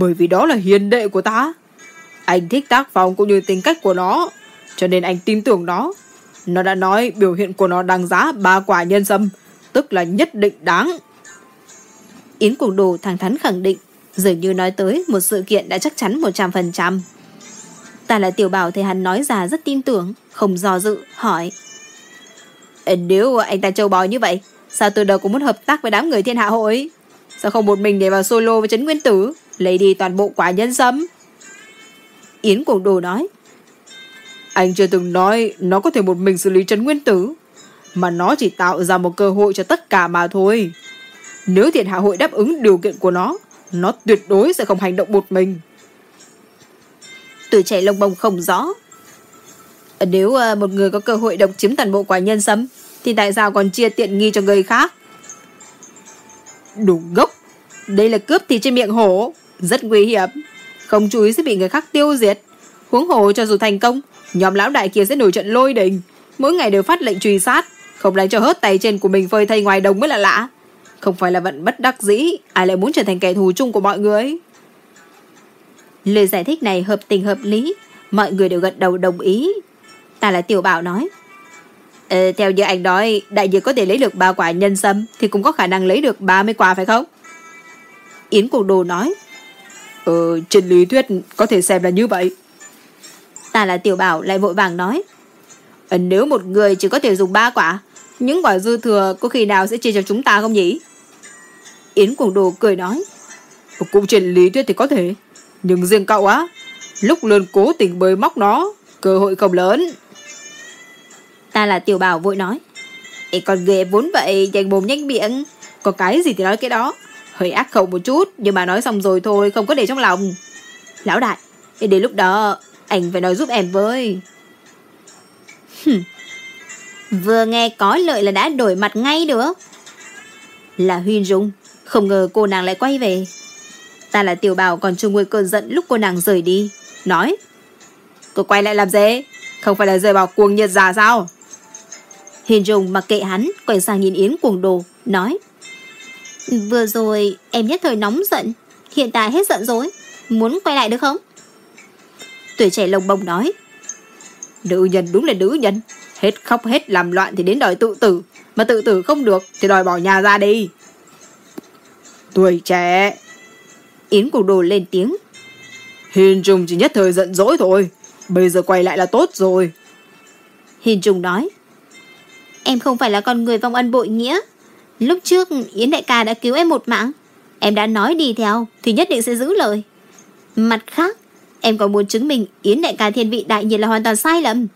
Bởi vì đó là hiền đệ của ta. Anh thích tác phong cũng như tính cách của nó. Cho nên anh tin tưởng nó. Nó đã nói biểu hiện của nó đáng giá ba quả nhân sâm. Tức là nhất định đáng. Yến Cuồng Đồ thẳng thắn khẳng định. Dường như nói tới một sự kiện đã chắc chắn 100%. Ta là tiểu bảo thì hắn nói ra rất tin tưởng, không do dự, hỏi. Nếu anh ta châu bò như vậy, sao từ đầu cũng muốn hợp tác với đám người thiên hạ hội? Sao không một mình để vào solo với Trấn Nguyên Tử, lấy đi toàn bộ quả nhân sâm? Yến Cuồng Đồ nói. Anh chưa từng nói nó có thể một mình xử lý Trấn Nguyên Tử, mà nó chỉ tạo ra một cơ hội cho tất cả mà thôi. Nếu thiện hạ hội đáp ứng điều kiện của nó, nó tuyệt đối sẽ không hành động một mình. Tuổi trẻ lông bông không rõ. Nếu ờ, một người có cơ hội độc chiếm toàn bộ quả nhân sâm, thì tại sao còn chia tiện nghi cho người khác? Đủ gốc. Đây là cướp thì trên miệng hổ. Rất nguy hiểm. Không chú ý sẽ bị người khác tiêu diệt. Huống hồ cho dù thành công, nhóm lão đại kia sẽ nổi trận lôi đình. Mỗi ngày đều phát lệnh truy sát. Không đánh cho hớt tay trên của mình phơi thay ngoài đồng mới là lạ. Không phải là vận bất đắc dĩ, ai lại muốn trở thành kẻ thù chung của mọi người. Lời giải thích này hợp tình hợp lý, mọi người đều gật đầu đồng ý. Ta là tiểu bảo nói. Ờ, theo như anh nói, đại dược có thể lấy được ba quả nhân sâm thì cũng có khả năng lấy được 30 quả phải không? Yến Cuộc Đồ nói. Ờ, trên lý thuyết có thể xem là như vậy. Ta là tiểu bảo lại vội vàng nói. Ờ, nếu một người chỉ có thể dùng ba quả, những quả dư thừa có khi nào sẽ chia cho chúng ta không nhỉ? Yến Cuồng Đồ cười nói. Cũng trên lý thuyết thì có thể. Nhưng riêng cậu á, lúc luôn cố tình bơi móc nó, cơ hội không lớn. Ta là tiểu bảo vội nói. Ê, con ghê vốn vậy, dành mồm nhanh miệng. Có cái gì thì nói cái đó. Hơi ác khẩu một chút, nhưng mà nói xong rồi thôi, không có để trong lòng. Lão đại, đến lúc đó, anh phải nói giúp em với. Vừa nghe có lợi là đã đổi mặt ngay được. Là Huyên Dung, không ngờ cô nàng lại quay về. Ta là tiểu bảo còn chung nguyên cơn giận lúc cô nàng rời đi. Nói. Cô quay lại làm gì? Không phải là rời vào cuồng nhiệt già sao? Hiền Dung mặc kệ hắn, quay sang nhìn Yến cuồng đồ, nói. Vừa rồi em nhất thời nóng giận, hiện tại hết giận rồi. Muốn quay lại được không? Tuổi trẻ lồng bông nói. Nữ nhân đúng là nữ nhân. Hết khóc hết làm loạn thì đến đòi tự tử. Mà tự tử không được thì đòi bỏ nhà ra đi. Tuổi trẻ. Yến Cổ Đồ lên tiếng. Hiền Trung chỉ nhất thời giận dỗi thôi. Bây giờ quay lại là tốt rồi. Hiền Trung nói. Em không phải là con người vong ân bội nghĩa. Lúc trước Yến Đại ca đã cứu em một mạng. Em đã nói đi theo thì nhất định sẽ giữ lời. Mặt khác, em còn muốn chứng minh Yến Đại ca thiên vị đại nhiên là hoàn toàn sai lầm.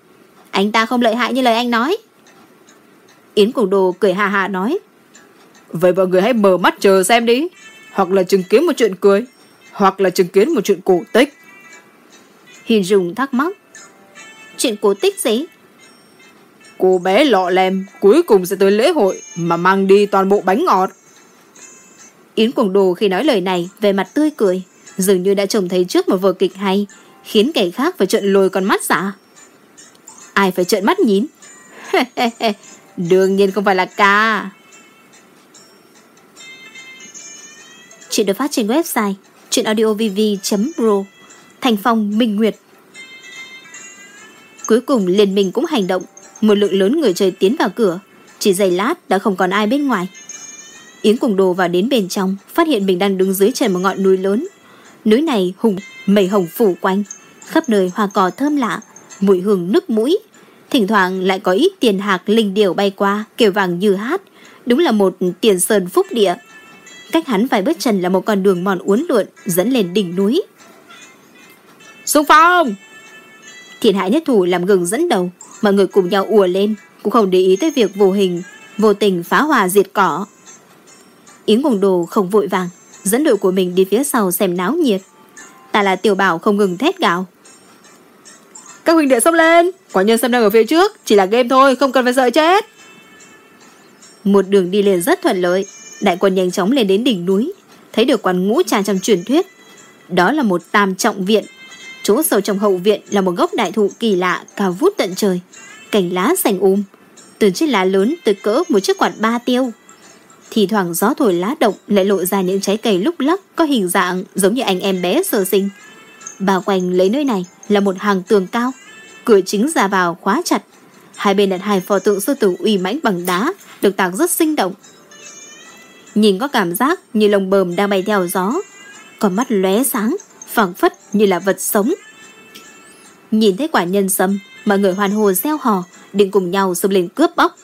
Anh ta không lợi hại như lời anh nói. Yến Cổ Đồ cười hà hà nói. Vậy mọi người hãy mở mắt chờ xem đi. Hoặc là chứng kiến một chuyện cười. Hoặc là chứng kiến một chuyện cổ tích. Hiền Dung thắc mắc. Chuyện cổ tích gì? Cô bé lọ lem cuối cùng sẽ tới lễ hội mà mang đi toàn bộ bánh ngọt. Yến Quảng Đồ khi nói lời này về mặt tươi cười, dường như đã trông thấy trước một vở kịch hay, khiến kẻ khác phải trợn lồi con mắt giả Ai phải trợn mắt nhìn? Đương nhiên không phải là ca. Chuyện được phát trên website chuyenaudiovv.pro Thành Phong Minh Nguyệt Cuối cùng liền mình cũng hành động một lượng lớn người chơi tiến vào cửa. Chỉ giây lát đã không còn ai bên ngoài. Yến cùng đồ vào đến bên trong, Phát hiện mình đang đứng dưới chân một ngọn núi lớn. Núi này hùng, mây hồng phủ quanh. Khắp nơi hoa cỏ thơm lạ, Mùi hương nức mũi. Thỉnh thoảng lại có ít tiền hạc linh điểu bay qua, Kêu vàng như hát. Đúng là một tiền sơn phúc địa. Cách hắn vài bước chân là một con đường mòn uốn lượn, Dẫn lên đỉnh núi. Xung phong Thiền hại nhất thủ làm gừng dẫn đầu. Mọi người cùng nhau ùa lên Cũng không để ý tới việc vô hình Vô tình phá hòa diệt cỏ. Yến Quảng Đồ không vội vàng Dẫn đội của mình đi phía sau xem náo nhiệt. Ta là tiểu bảo không ngừng thét gạo Các huynh đệ xông lên Quả nhân xâm đang ở phía trước Chỉ là game thôi không cần phải sợ chết. Một đường đi lên rất thuận lợi Đại quân nhanh chóng lên đến đỉnh núi Thấy được quán ngũ trà trong truyền thuyết. Đó là một tam trọng viện Chỗ sâu trong hậu viện là một gốc đại thụ kỳ lạ cao vút tận trời Cành lá xanh um Từ chiếc lá lớn tới cỡ một chiếc quạt ba tiêu thì thoảng gió thổi lá động lại lộ ra những trái cây lúc lắc có hình dạng giống như anh em bé sơ sinh. Bao quanh lấy nơi này là một hàng tường cao, cửa chính ra vào khóa chặt. Hai bên đặt hai pho tượng sư tử uy mãnh bằng đá, được tạc rất sinh động. Nhìn có cảm giác như lồng bờm đang bay theo gió, còn mắt lóe sáng, phẳng phất như là vật sống. Nhìn thấy quả nhân sâm, mọi người hoàn hồ gieo hò, định cùng nhau xông lên cướp bóc.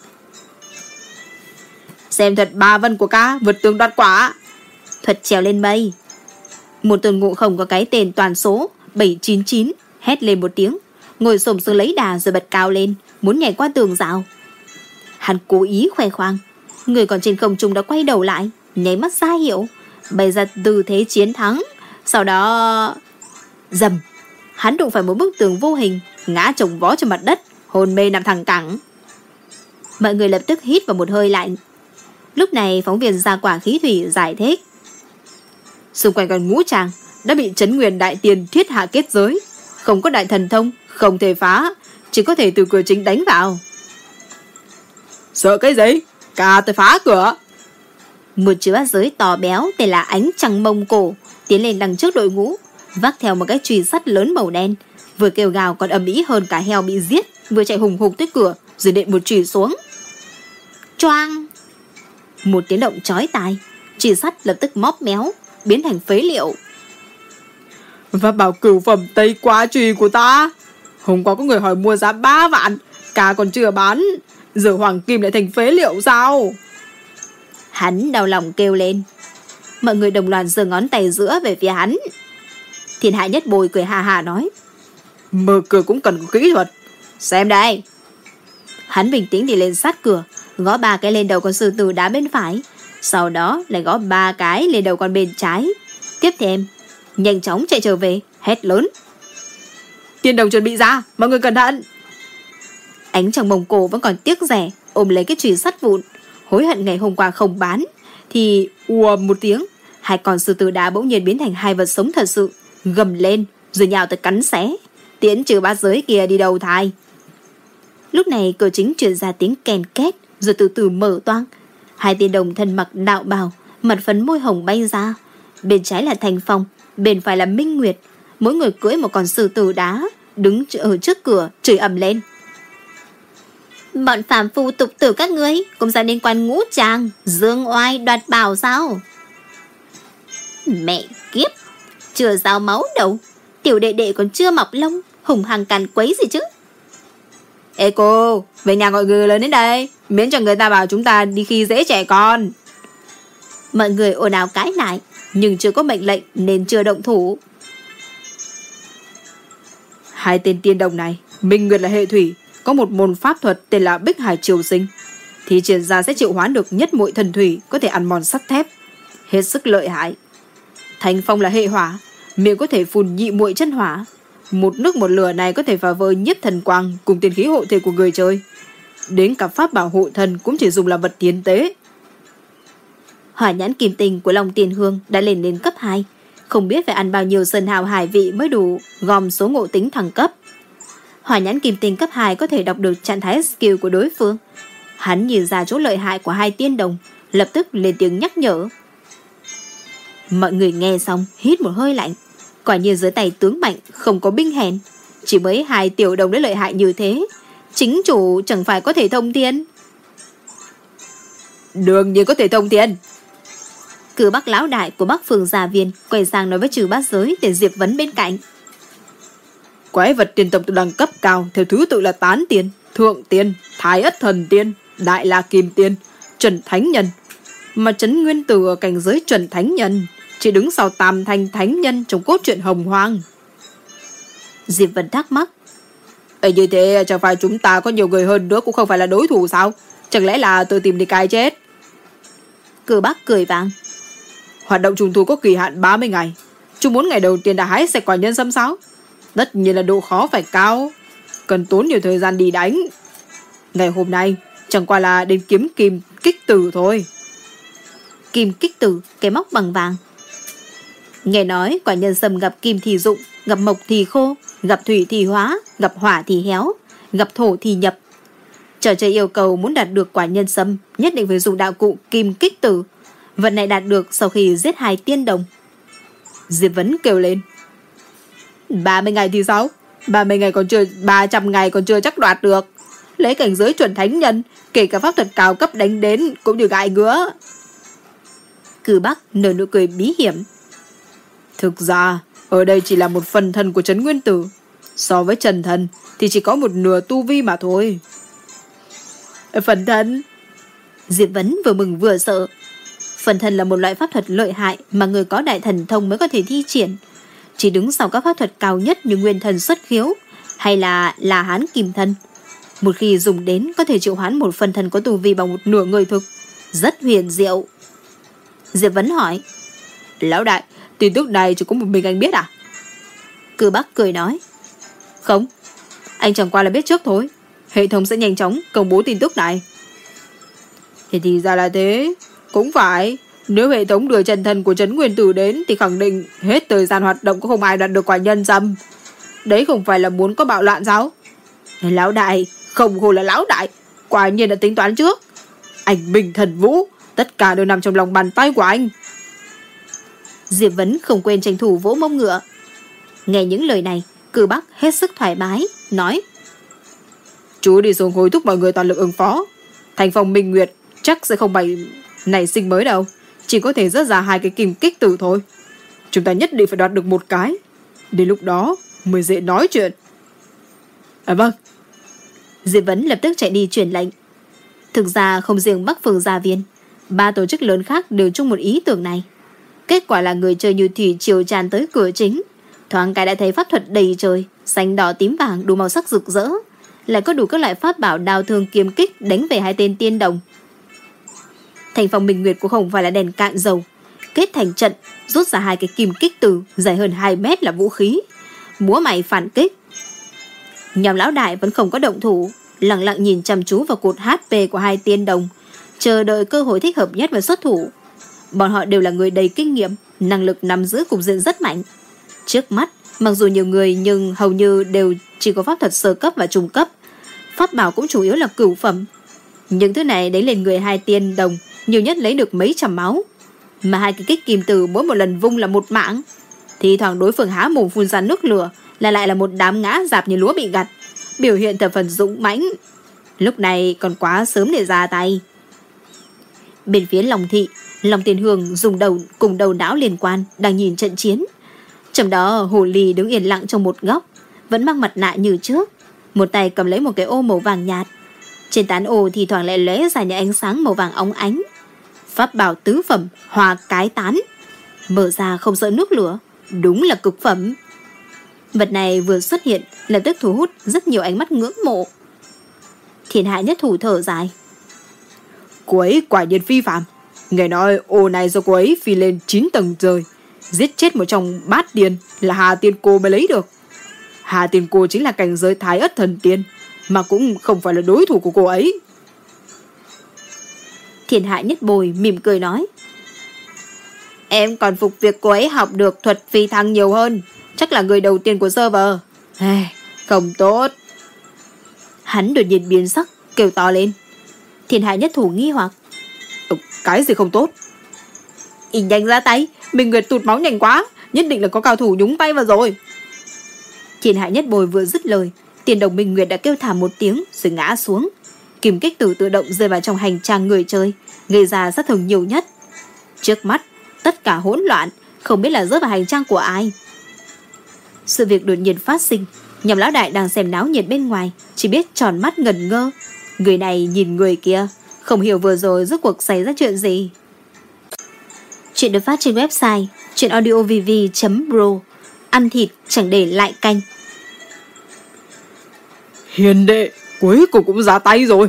Xem thật ba vân của ca vượt tường đoạt quả. Thuật trèo lên mây. Một tuần ngộ không có cái tên toàn số 799 Hét lên một tiếng. Ngồi xổm xuống lấy đà rồi bật cao lên Muốn nhảy qua tường rào. Hắn cố ý khoe khoang. Người còn trên không trung đã quay đầu lại Nháy mắt ra hiệu. Bày ra tư thế chiến thắng. Sau đó Dầm Hắn đụng phải một bức tường vô hình Ngã trồng vó trên mặt đất Hồn mê nằm thẳng cẳng Mọi người lập tức hít vào một hơi lạnh Lúc này phóng viên ra quả khí thủy giải thích. Xung quanh con ngũ tràng đã bị chấn nguyên đại tiền thiết hạ kết giới. Không có đại thần thông, không thể phá, chỉ có thể từ cửa chính đánh vào. Sợ cái gì? Cả tôi phá cửa. Một chữ bát giới to béo tên là ánh trăng mông cổ tiến lên đằng trước đội ngũ, vác theo một cái chùy sắt lớn màu đen, vừa kêu gào còn ầm ĩ hơn cả heo bị giết, vừa chạy hùng hục tới cửa rồi đệm một chùy xuống. Choang! Một tiếng động chói tai, chỉ sắt lập tức móp méo, biến thành phế liệu. Và bảo cửu phẩm tây quá trùy của ta. Hôm qua có người hỏi mua giá 3 vạn, cả còn chưa bán. Giờ hoàng kim lại thành phế liệu sao? Hắn đau lòng kêu lên. Mọi người đồng loạt giơ ngón tay giữa về phía hắn. Thiên hạ nhất bồi cười hà hà nói. Mở cửa cũng cần có kỹ thuật. Xem đây. Hắn bình tĩnh đi lên sát cửa, gõ ba cái lên đầu con sư tử đá bên phải, sau đó lại gõ ba cái lên đầu con bên trái. Tiếp thêm, nhanh chóng chạy trở về, hét lớn. Tiên đồng chuẩn bị ra, mọi người cẩn thận. Ánh trong mông cổ vẫn còn tiếc rẻ, ôm lấy cái chùy sắt vụn, hối hận ngày hôm qua không bán, thì ùa một tiếng, hai con sư tử đá bỗng nhiên biến thành hai vật sống thật sự, gầm lên, rồi nhào tới cắn xé, tiễn trừ bát giới kia đi đầu thai. Lúc này cửa chính truyền ra tiếng kèn két, rồi từ từ mở toang. Hai tiên đồng thân mặc đạo bào, mặt phấn môi hồng bay ra. Bên trái là Thành Phong, bên phải là Minh Nguyệt. Mỗi người cưỡi một con sư tử đá, đứng ở trước cửa, chửi ầm lên. Bọn phàm phu tục tử các ngươi cũng ra liên quan ngũ tràng, dương oai đoạt bảo sao? Mẹ kiếp, chưa giao máu đâu, tiểu đệ đệ còn chưa mọc lông, hùng hăng càn quấy gì chứ? Ê cô, về nhà gọi người lớn đến đây, miễn cho người ta bảo chúng ta đi khi dễ trẻ con. Mọi người ồn ào cãi lại, nhưng chưa có mệnh lệnh nên chưa động thủ. Hai tên tiên đồng này, Minh Nguyệt là hệ thủy, có một môn pháp thuật tên là Bích Hải Triều Sinh. Thì triển ra sẽ triệu hoán được nhất muội thần thủy có thể ăn mòn sắt thép. Hết sức lợi hại. Thành Phong là hệ hỏa, miệng có thể phun nhị muội chân hỏa, một nước một lửa này có thể phá vỡ nhất thần quang cùng tiền khí hộ thể của người chơi. Đến cả pháp bảo hộ thần cũng chỉ dùng làm vật tiến tế. Hỏa nhãn kim tình của Long Tiền Hương đã lên đến cấp 2. Không biết phải ăn bao nhiêu sơn hào hải vị mới đủ gom số ngộ tính thăng cấp. Hỏa nhãn kim tinh cấp 2 có thể đọc được trạng thái skill của đối phương. Hắn nhìn ra chỗ lợi hại của hai tiên đồng, lập tức lên tiếng nhắc nhở. Mọi người nghe xong, hít một hơi lạnh. Quả nhiên dưới tay tướng mạnh, không có binh hèn. Chỉ mới hai tiểu đồng đã lợi hại như thế. Chính chủ chẳng phải có thể thông thiên. Đương nhiên có thể thông thiên. Cử bác lão đại của bắc phường gia viên quay sang nói với trừ bát giới để Diệp Vấn bên cạnh. Quái vật tiền tộc đẳng cấp cao theo thứ tự là tán tiên, thượng tiên, thái ất thần tiên, đại la kim tiên, trần thánh nhân. Mà chấn nguyên tử ở cảnh giới trần thánh nhân chỉ đứng sau tam thanh thánh nhân trong cốt truyện hồng hoang. Diệp Vân thắc mắc. Ê như thế chẳng phải chúng ta có nhiều người hơn nữa cũng không phải là đối thủ sao? Chẳng lẽ là tôi tìm đi cai chết? Cử bác cười vang. Hoạt động trùng thu có kỳ hạn 30 ngày. Chúng muốn ngày đầu tiên đã hái sạch quả nhân xâm sao? Tất nhiên là độ khó phải cao. Cần tốn nhiều thời gian đi đánh. Ngày hôm nay chẳng qua là đến kiếm kim kích tử thôi. Kim kích tử, cái móc bằng vàng. Nghe nói quả nhân sâm gặp kim thì dụng, gặp mộc thì khô, gặp thủy thì hóa, gặp hỏa thì héo, gặp thổ thì nhập. Trò chơi yêu cầu muốn đạt được quả nhân sâm nhất định phải dùng đạo cụ kim kích tử. Vật này đạt được sau khi giết hai tiên đồng. Diệp Vấn kêu lên. 30 ngày thì sao? 30 ngày còn chưa, 300 ngày còn chưa chắc đoạt được. Lấy cảnh giới chuẩn thánh nhân, kể cả pháp thuật cao cấp đánh đến cũng như gại ngứa. Cử Bắc nở nụ cười bí hiểm. Thực ra, ở đây chỉ là một phần thân của Trấn Nguyên Tử. So với Trần Thần thì chỉ có một nửa tu vi mà thôi. Phần thân? Diệp Vấn vừa mừng vừa sợ. Phần thân là một loại pháp thuật lợi hại mà người có đại thần thông mới có thể thi triển. Chỉ đứng sau các pháp thuật cao nhất như nguyên thần xuất khiếu hay là là hán kim thân. Một khi dùng đến có thể triệu hoán một phần thân có tu vi bằng một nửa người thực. Rất huyền diệu. Diệp Vấn hỏi. Lão đại, tin tức này chỉ có một mình anh biết à? Cư Bắc cười nói. Không, anh chẳng qua là biết trước thôi. Hệ thống sẽ nhanh chóng công bố tin tức này. Thì thì ra là thế. Cũng phải. Nếu hệ thống đưa chân thân của Trấn Nguyên Tử đến thì khẳng định hết thời gian hoạt động có không ai đạt được quả nhân dâm. Đấy không phải là muốn có bạo loạn sao? Lão đại, không hồ là lão đại. Quả nhiên đã tính toán trước. Anh bình thần vũ, tất cả đều nằm trong lòng bàn tay của anh. Diệp Vấn không quên tranh thủ vỗ mông ngựa. Nghe những lời này, cử bắc hết sức thoải mái, nói Chú đi xuống hối thúc mọi người toàn lực ứng phó. Thành phòng Minh Nguyệt chắc sẽ không bày nảy sinh mới đâu. Chỉ có thể rớt ra hai cái kim kích tử thôi. Chúng ta nhất định phải đoạt được một cái. Đến lúc đó mới dễ nói chuyện. À vâng. Diệp Vấn lập tức chạy đi truyền lệnh. Thực ra không riêng Bắc Phường Gia Viên, ba tổ chức lớn khác đều chung một ý tưởng này. Kết quả là người chơi như thủy chiều tràn tới cửa chính. Thoáng cái đã thấy pháp thuật đầy trời, xanh đỏ tím vàng đủ màu sắc rực rỡ. Lại có đủ các loại pháp bảo đào thương kiếm kích đánh về hai tên tiên đồng. Thành phòng Minh Nguyệt cũng không phải là đèn cạn dầu. Kết thành trận, rút ra hai cái kim kích từ dài hơn 2 mét là vũ khí. Múa mày phản kích. Nhóm lão đại vẫn không có động thủ, lặng lặng nhìn chăm chú vào cột HP của hai tiên đồng, chờ đợi cơ hội thích hợp nhất và xuất thủ. Bọn họ đều là người đầy kinh nghiệm, năng lực nắm giữ cục diện rất mạnh. Trước mắt, mặc dù nhiều người nhưng hầu như đều chỉ có pháp thuật sơ cấp và trung cấp. Pháp bảo cũng chủ yếu là cửu phẩm. Những thứ này đánh lên người hai tiên đồng, nhiều nhất lấy được mấy trăm máu. Mà hai cái kích kim từ mỗi một lần vung là một mạng. Thì thoảng đối phương há mồm phun ra nước lửa là lại là một đám ngã dạp như lúa bị gặt. Biểu hiện thập phần dũng mãnh. Lúc này còn quá sớm để ra tay. Bên phía lòng thị, lòng tiền Hương dùng đầu cùng đầu não liên quan đang nhìn trận chiến. Trong đó Hồ Ly đứng yên lặng trong một góc, vẫn mang mặt nạ như trước, một tay cầm lấy một cái ô màu vàng nhạt. Trên tán ô thì thoảng lại lóe ra những ánh sáng màu vàng óng ánh. Pháp bảo tứ phẩm, hòa cái tán. Mở ra không sợ nước lửa, đúng là cực phẩm. Vật này vừa xuất hiện, lập tức thu hút rất nhiều ánh mắt ngưỡng mộ. Thiên hạ nhất thủ thở dài. Cô ấy quả nhiên phi phạm, Nghe nói ô này do cô ấy phi lên 9 tầng trời, giết chết một trong bát tiên là Hà Tiên Cô mới lấy được. Hà Tiên Cô chính là cảnh giới thái ất thần tiên, mà cũng không phải là đối thủ của cô ấy. Thiên hạ nhất bồi mỉm cười nói. Em còn phục việc cô ấy học được thuật phi thăng nhiều hơn. Chắc là người đầu tiên của server. Ai, không tốt. Hắn đột nhiên biến sắc, kêu to lên. Thiên hạ nhất thủ nghi hoặc. Ừ, cái gì không tốt? Ý nhanh ra tay, mình Nguyệt tụt máu nhanh quá, nhất định là có cao thủ nhúng tay vào rồi. Thiên hạ nhất bồi vừa dứt lời, tiền đồng Minh Nguyệt đã kêu thảm một tiếng rồi ngã xuống. Kim kích tử tự động rơi vào trong hành trang người chơi, gây ra sát thương nhiều nhất. Trước mắt, tất cả hỗn loạn, không biết là rớt vào hành trang của ai. Sự việc đột nhiên phát sinh, nhầm lão đại đang xem náo nhiệt bên ngoài, chỉ biết tròn mắt ngẩn ngơ. Người này nhìn người kia, không hiểu vừa rồi rốt cuộc xảy ra chuyện gì. Chuyện được phát trên website chuyenaudiovv.pro Ăn thịt chẳng để lại canh Hiền đệ, cuối cùng cũng ra tay rồi.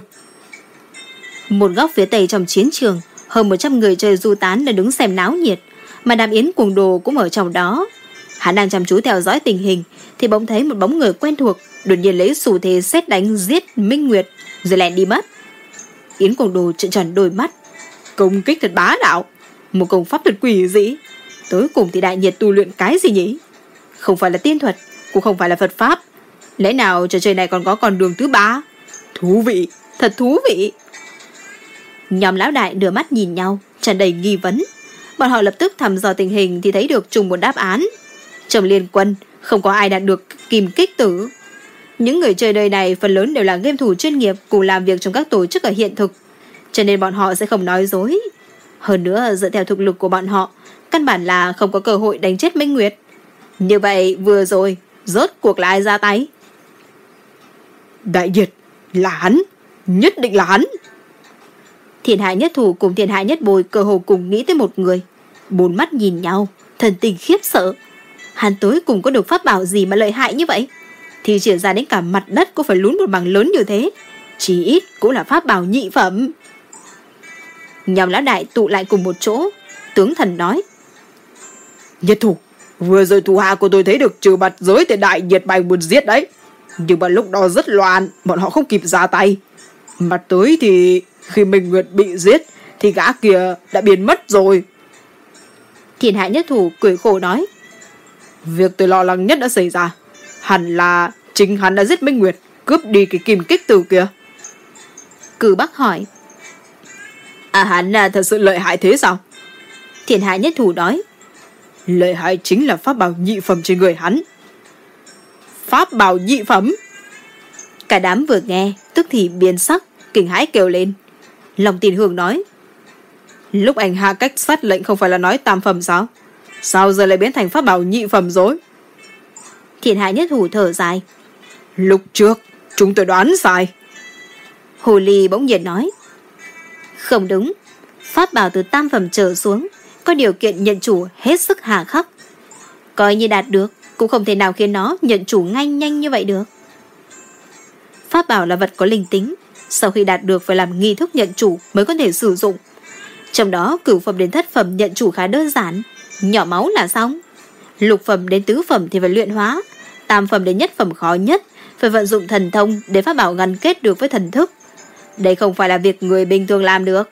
Một góc phía tây trong chiến trường, hơn 100 người chơi du tán đã đứng xem náo nhiệt, mà đàm yến cuồng đồ cũng ở trong đó. Hắn đang chăm chú theo dõi tình hình, thì bỗng thấy một bóng người quen thuộc, đột nhiên lấy xù thế xét đánh giết Minh Nguyệt, rồi lẹn đi mất. Yến cuồng đồ trợn tròn đôi mắt. Công kích thật bá đạo, một công pháp thật quỷ dĩ. Tới cùng thì đại nhiệt tu luyện cái gì nhỉ? Không phải là tiên thuật, cũng không phải là Phật Pháp. Lẽ nào trò chơi này còn có con đường thứ ba? Thú vị, thật thú vị. Nhóm lão đại đưa mắt nhìn nhau, tràn đầy nghi vấn. Bọn họ lập tức thăm dò tình hình thì thấy được chung một đáp án. Trong liên quân, không có ai đạt được kìm kích tử. Những người chơi đời này phần lớn đều là game thủ chuyên nghiệp cùng làm việc trong các tổ chức ở hiện thực. Cho nên bọn họ sẽ không nói dối. Hơn nữa, dựa theo thực lực của bọn họ, căn bản là không có cơ hội đánh chết Minh Nguyệt. Như vậy, vừa rồi, rốt cuộc là ai ra tay? Đại diệt, là hắn, nhất định là hắn. Thiên hạ nhất thủ cùng thiên hạ nhất bồi cơ hồ cùng nghĩ tới một người. Bốn mắt nhìn nhau, thần tình khiếp sợ. Hắn tối cùng có được pháp bảo gì mà lợi hại như vậy? Thì triển ra đến cả mặt đất cũng phải lún một bằng lớn như thế. Chỉ ít cũng là pháp bảo nhị phẩm. Nhóm lão đại tụ lại cùng một chỗ. Tướng thần nói. Nhất thủ, vừa rồi thủ hạ của tôi thấy được trừ bật giới thì đại nhiệt bày muốn giết đấy. Nhưng mà lúc đó rất loạn, bọn họ không kịp ra tay. Mặt tới thì khi Minh Nguyệt bị giết thì gã kia đã biến mất rồi. Thiên hạ nhất thủ cười khổ nói. Việc tôi lo lắng nhất đã xảy ra. Hẳn là chính hắn đã giết Minh Nguyệt, cướp đi cái kim kích từ kia. Cử Bắc hỏi. À hắn là thật sự lợi hại thế sao? Thiên hạ nhất thủ nói. Lợi hại chính là pháp bảo nhị phẩm trên người hắn. Pháp bảo nhị phẩm? Cả đám vừa nghe, tức thì biến sắc, kinh hãi kêu lên. Lòng tiền hương nói. Lúc anh hạ cách sát lệnh không phải là nói tam phẩm sao? Sao giờ lại biến thành pháp bảo nhị phẩm rồi? Thiên hạ nhất thủ thở dài. Lúc trước, chúng tôi đoán sai. Hồ Ly bỗng nhiên nói. Không đúng. Pháp bảo từ tam phẩm trở xuống, có điều kiện nhận chủ hết sức hà khắc. Coi như đạt được, cũng không thể nào khiến nó nhận chủ ngay nhanh như vậy được. Pháp bảo là vật có linh tính, sau khi đạt được phải làm nghi thức nhận chủ mới có thể sử dụng. Trong đó cửu phẩm đến thất phẩm nhận chủ khá đơn giản, nhỏ máu là xong. Lục phẩm đến tứ phẩm thì phải luyện hóa, tam phẩm đến nhất phẩm khó nhất, phải vận dụng thần thông để pháp bảo gắn kết được với thần thức. Đây không phải là việc người bình thường làm được.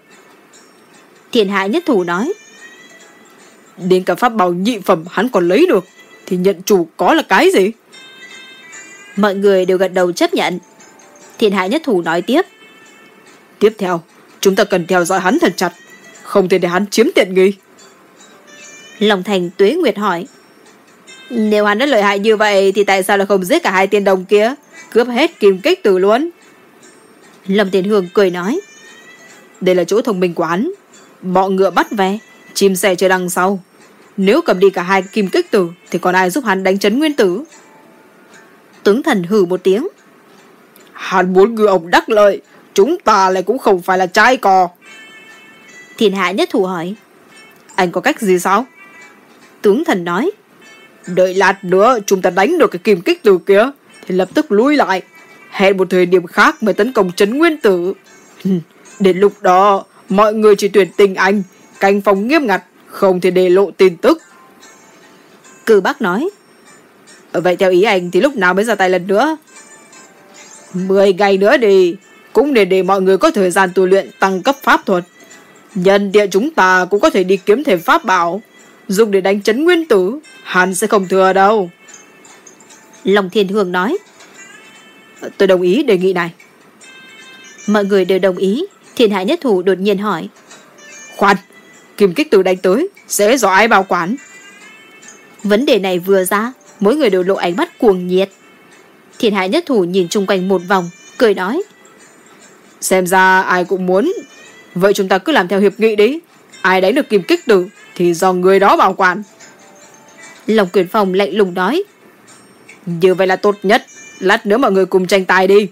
Thiền hạ nhất thủ nói. Đến cả pháp bảo nhị phẩm hắn còn lấy được, thì nhận chủ có là cái gì? Mọi người đều gật đầu chấp nhận. Thiền hạ nhất thủ nói tiếp. Tiếp theo, chúng ta cần theo dõi hắn thật chặt, không thể để hắn chiếm tiện nghi. Lòng thành tuế nguyệt hỏi. Nếu hắn đã lợi hại như vậy thì tại sao lại không giết cả hai tiên đồng kia, cướp hết kim kích từ luôn? Lâm Tiền Hương cười nói. Đây là chỗ thông minh của hắn. Bọ ngựa bắt ve, chim sẻ chơi đằng sau. Nếu cầm đi cả hai kim kích tử thì còn ai giúp hắn đánh chấn nguyên tử? Tướng thần hử một tiếng. Hắn muốn ngư ông đắc lợi, chúng ta lại cũng không phải là trai cò. Thiên hạ nhất thủ hỏi. Anh có cách gì sao? Tướng thần nói. Đợi lát nữa chúng ta đánh được cái kim kích từ kia thì lập tức lui lại. Hẹn một thời điểm khác mới tấn công chấn nguyên tử. Đến lúc đó, mọi người chỉ tuyển tình anh, canh phòng nghiêm ngặt, không thể để lộ tin tức. Cử bác nói. Vậy theo ý anh thì lúc nào mới ra tay lần nữa? Mười ngày nữa đi, cũng để để mọi người có thời gian tu luyện tăng cấp pháp thuật. Nhân tiện chúng ta cũng có thể đi kiếm thêm pháp bảo, dùng để đánh chấn nguyên tử, hắn sẽ không thừa đâu. Long Thiên Hương nói. Tôi đồng ý đề nghị này. Mọi người đều đồng ý, thiên hạ nhất thủ đột nhiên hỏi. Khoan, kim kích tử đánh tới, sẽ do ai bảo quản? Vấn đề này vừa ra, mỗi người đều lộ ánh mắt cuồng nhiệt. Thiên hạ nhất thủ nhìn chung quanh một vòng, cười nói. Xem ra ai cũng muốn. Vậy chúng ta cứ làm theo hiệp nghị đi. Ai đánh được kim kích tử thì do người đó bảo quản. Lòng quyền phòng lạnh lùng nói. Như vậy là tốt nhất. Lát nữa mọi người cùng tranh tài đi.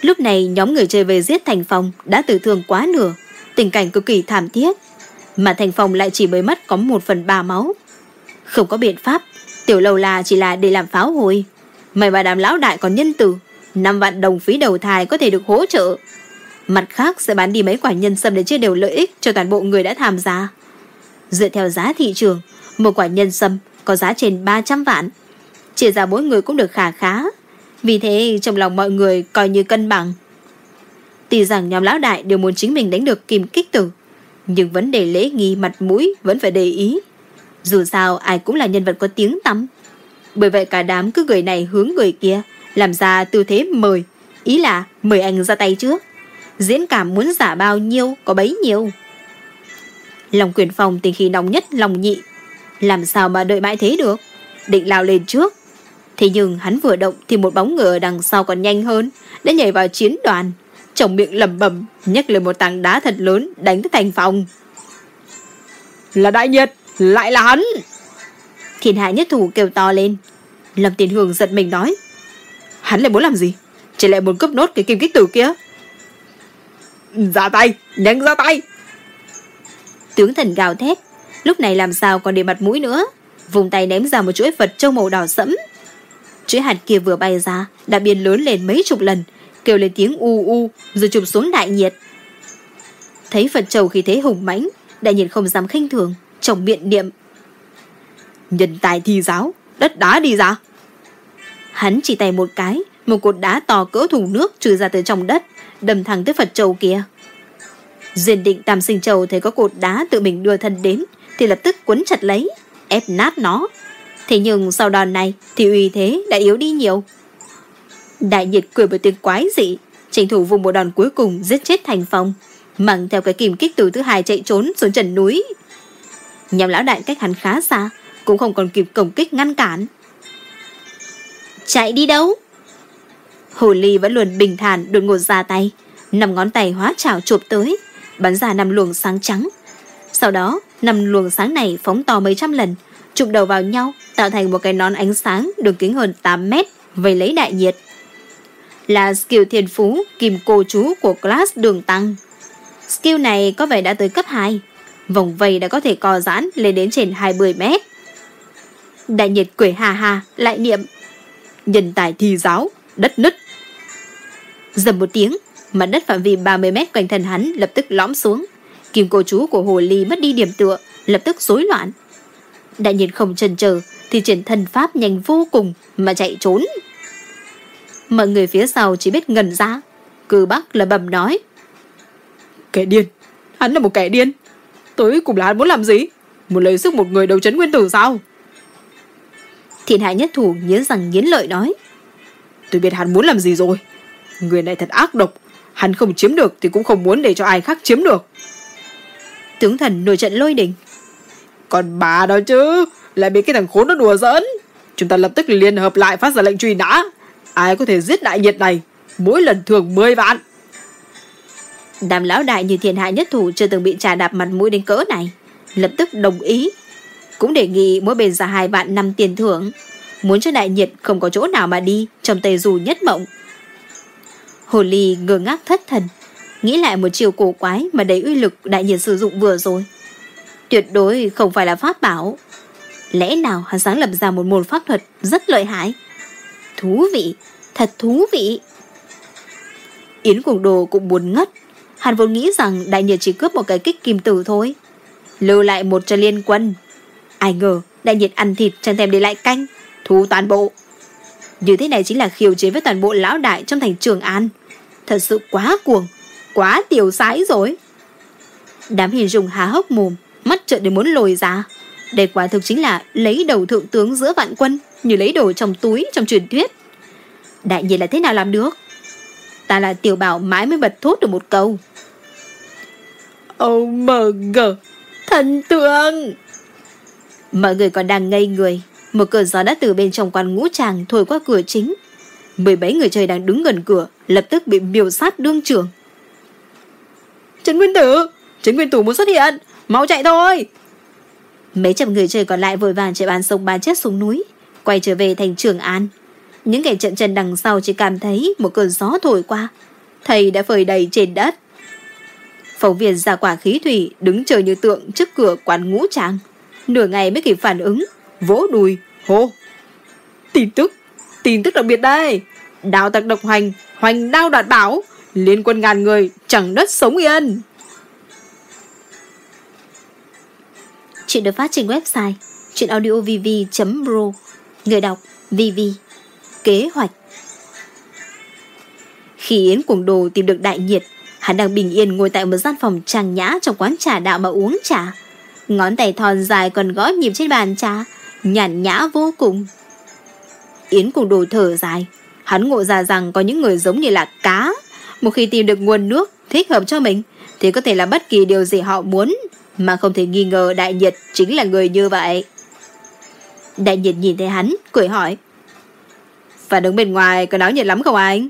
Lúc này nhóm người chơi về giết Thành Phong đã tử thương quá nửa. Tình cảnh cực kỳ thảm thiết. Mà Thành Phong lại chỉ mới mất có một phần ba máu. Không có biện pháp. Tiểu lâu là chỉ là để làm pháo hồi. Mày bà đám lão đại còn nhân từ 5 vạn đồng phí đầu thai có thể được hỗ trợ. Mặt khác sẽ bán đi mấy quả nhân sâm để chia đều lợi ích cho toàn bộ người đã tham gia. Dựa theo giá thị trường, một quả nhân sâm có giá trên 300 vạn. Chia ra mỗi người cũng được khá khá. Vì thế trong lòng mọi người coi như cân bằng. Tuy rằng nhóm lão đại đều muốn chính mình đánh được kim kích tử, nhưng vấn đề lễ nghi mặt mũi vẫn phải để ý. Dù sao ai cũng là nhân vật có tiếng tăm. Bởi vậy cả đám cứ người này hướng người kia, làm ra tư thế mời. Ý là mời anh ra tay trước. Diễn cảm muốn giả bao nhiêu có bấy nhiêu. Lòng quyền phòng tình khi nóng nhất lòng nhị. Làm sao mà đợi mãi thế được? Định lao lên trước. Thế nhưng hắn vừa động thì một bóng ngựa đằng sau còn nhanh hơn, đã nhảy vào chiến đoàn. Trong miệng lẩm bẩm nhấc lên một tảng đá thật lớn đánh tới thành phòng. Là đại nhiệt, lại là hắn. Thiên hạ nhất thủ kêu to lên. Lâm Tiền Hương giật mình nói. Hắn lại muốn làm gì? Chỉ lại muốn cướp nốt cái kim kích tử kia. Ra tay, nhanh ra tay. Tướng thần gào thét, lúc này làm sao còn để mặt mũi nữa. Vùng tay ném ra một chuỗi Phật châu màu đỏ sẫm. Chuỗi hạt kia vừa bay ra, đã biến lớn lên mấy chục lần, kêu lên tiếng u u, rồi chụp xuống đại nhiệt. Thấy Phật châu khi thế hùng mãnh, đại nhiệt không dám khinh thường, trong miệng niệm. Nhân tài thi giáo, đất đá đi ra. Hắn chỉ tay một cái, một cột đá to cỡ thùng nước trừ ra từ trong đất, đâm thẳng tới Phật Châu kia. Duyên định Tam Sinh Châu thấy có cột đá tự mình đưa thân đến, thì lập tức quấn chặt lấy, ép nát nó. Thế nhưng sau đòn này thì uy thế đã yếu đi nhiều. Đại nhiệt cười bởi tiếng quái dị, tranh thủ vùng một đòn cuối cùng giết chết thành phong, mang theo cái kìm kích từ thứ hai chạy trốn xuống trần núi. Nhằm lão đại cách hắn khá xa, cũng không còn kịp công kích ngăn cản. Chạy đi đâu? Hồ ly vẫn luôn bình thản đột ngột ra tay, năm ngón tay hóa chảo chụp tới, bắn ra năm luồng sáng trắng. Sau đó, năm luồng sáng này phóng to mấy trăm lần, chụp đầu vào nhau, tạo thành một cái nón ánh sáng đường kính hơn 8 mét, vây lấy đại nhiệt. Là skill thiên phú kim cô chú của class đường tăng. Skill này có vẻ đã tới cấp 2, vòng vây đã có thể co giãn lên đến trên 20 mét. Đại nhiệt cười hà hà, lại niệm. Nhân tài thi giáo, đất nứt. Dầm một tiếng, mặt đất phạm vi 30 mét quanh thân hắn lập tức lõm xuống. Kim cô chú của hồ ly mất đi điểm tựa, lập tức rối loạn. Đại nhiên không chần chờ thì triển thân pháp nhanh vô cùng mà chạy trốn. Mọi người phía sau chỉ biết ngần ra. Cư bắc là bầm nói. Kẻ điên, hắn là một kẻ điên. Tới cùng là hắn muốn làm gì? Muốn lấy sức một người đấu chấn nguyên tử sao? Thiên hạ nhất thủ nghiến rằng nghiến lợi nói. Tôi biết hắn muốn làm gì rồi. Người này thật ác độc. Hắn không chiếm được thì cũng không muốn để cho ai khác chiếm được. Tướng thần nổi trận lôi đình. Còn bà đó chứ, lại bị cái thằng khốn nó đùa giỡn. Chúng ta lập tức liên hợp lại phát ra lệnh truy nã. Ai có thể giết đại nhiệt này, mỗi lần thường 10 vạn. Đàm lão đại như thiên hạ nhất thủ chưa từng bị trà đạp mặt mũi đến cỡ này. Lập tức đồng ý. Cũng đề nghị mỗi bên ra hai vạn năm tiền thưởng. Muốn cho đại nhiệt không có chỗ nào mà đi trong tề dù nhất mộng. Hồ ly ngơ ngác thất thần. Nghĩ lại một chiều cổ quái mà đầy uy lực đại nhiệt sử dụng vừa rồi. Tuyệt đối không phải là pháp bảo. Lẽ nào hắn sáng lập ra một môn pháp thuật rất lợi hại? Thú vị, thật thú vị. Yến Cuồng Đồ cũng buồn ngất. Hắn vốn nghĩ rằng đại nhiệt chỉ cướp một cái kích kim tử thôi. Lưu lại một cho liên quân. Ai ngờ đại nhiệt ăn thịt chẳng thèm để lại canh. Thu toàn bộ. Như thế này chính là khiêu chế với toàn bộ lão đại trong thành Trường An. Thật sự quá cuồng, quá tiểu sái rồi. Đám hiền dùng há hốc mồm, mắt trợn đến muốn lồi ra. Đây quả thực chính là lấy đầu thượng tướng giữa vạn quân, như lấy đồ trong túi trong truyền thuyết. Đại nhiên là thế nào làm được? Ta là tiểu bảo mãi mới bật thốt được một câu. OMG, thần tượng! Mọi người còn đang ngây người, một cơn gió đã từ bên trong quan ngũ tràng thổi qua cửa chính. Mười bảy người chơi đang đứng gần cửa, lập tức bị miêu sát đương trường. Trấn Nguyên Tử, Trấn Nguyên Tử muốn xuất hiện, mau chạy thôi! Mấy trăm người chơi còn lại vội vàng chạy bàn sông bán chết xuống núi, quay trở về thành Trường An. Những kẻ trận chân đằng sau chỉ cảm thấy một cơn gió thổi qua. Thầy đã phơi đầy trên đất. Phóng viên giả quả khí thủy đứng chờ như tượng trước cửa quán ngũ trang. Nửa ngày mới kịp phản ứng, vỗ đùi, hô. Tin tức, tin tức đặc biệt đây. Đào tặc độc hoành, hoành đao đoạt bảo, liên quân ngàn người, chẳng đất sống yên. Chuyện được phát trên website chuyenaudiovv.ro Người đọc VV Kế hoạch Khi Yến Cuồng Đồ tìm được đại nhiệt Hắn đang bình yên ngồi tại một gian phòng trang nhã trong quán trà đạo mà uống trà. Ngón tay thon dài còn gõ nhịp trên bàn trà, nhàn nhã vô cùng. Yến cùng đồ thở dài, hắn ngộ ra rằng có những người giống như là cá. Một khi tìm được nguồn nước thích hợp cho mình, thì có thể là bất kỳ điều gì họ muốn, mà không thể nghi ngờ đại nhiệt chính là người như vậy. Đại nhiệt nhìn thấy hắn, cười hỏi. Và đứng bên ngoài có náo nhiệt lắm không anh?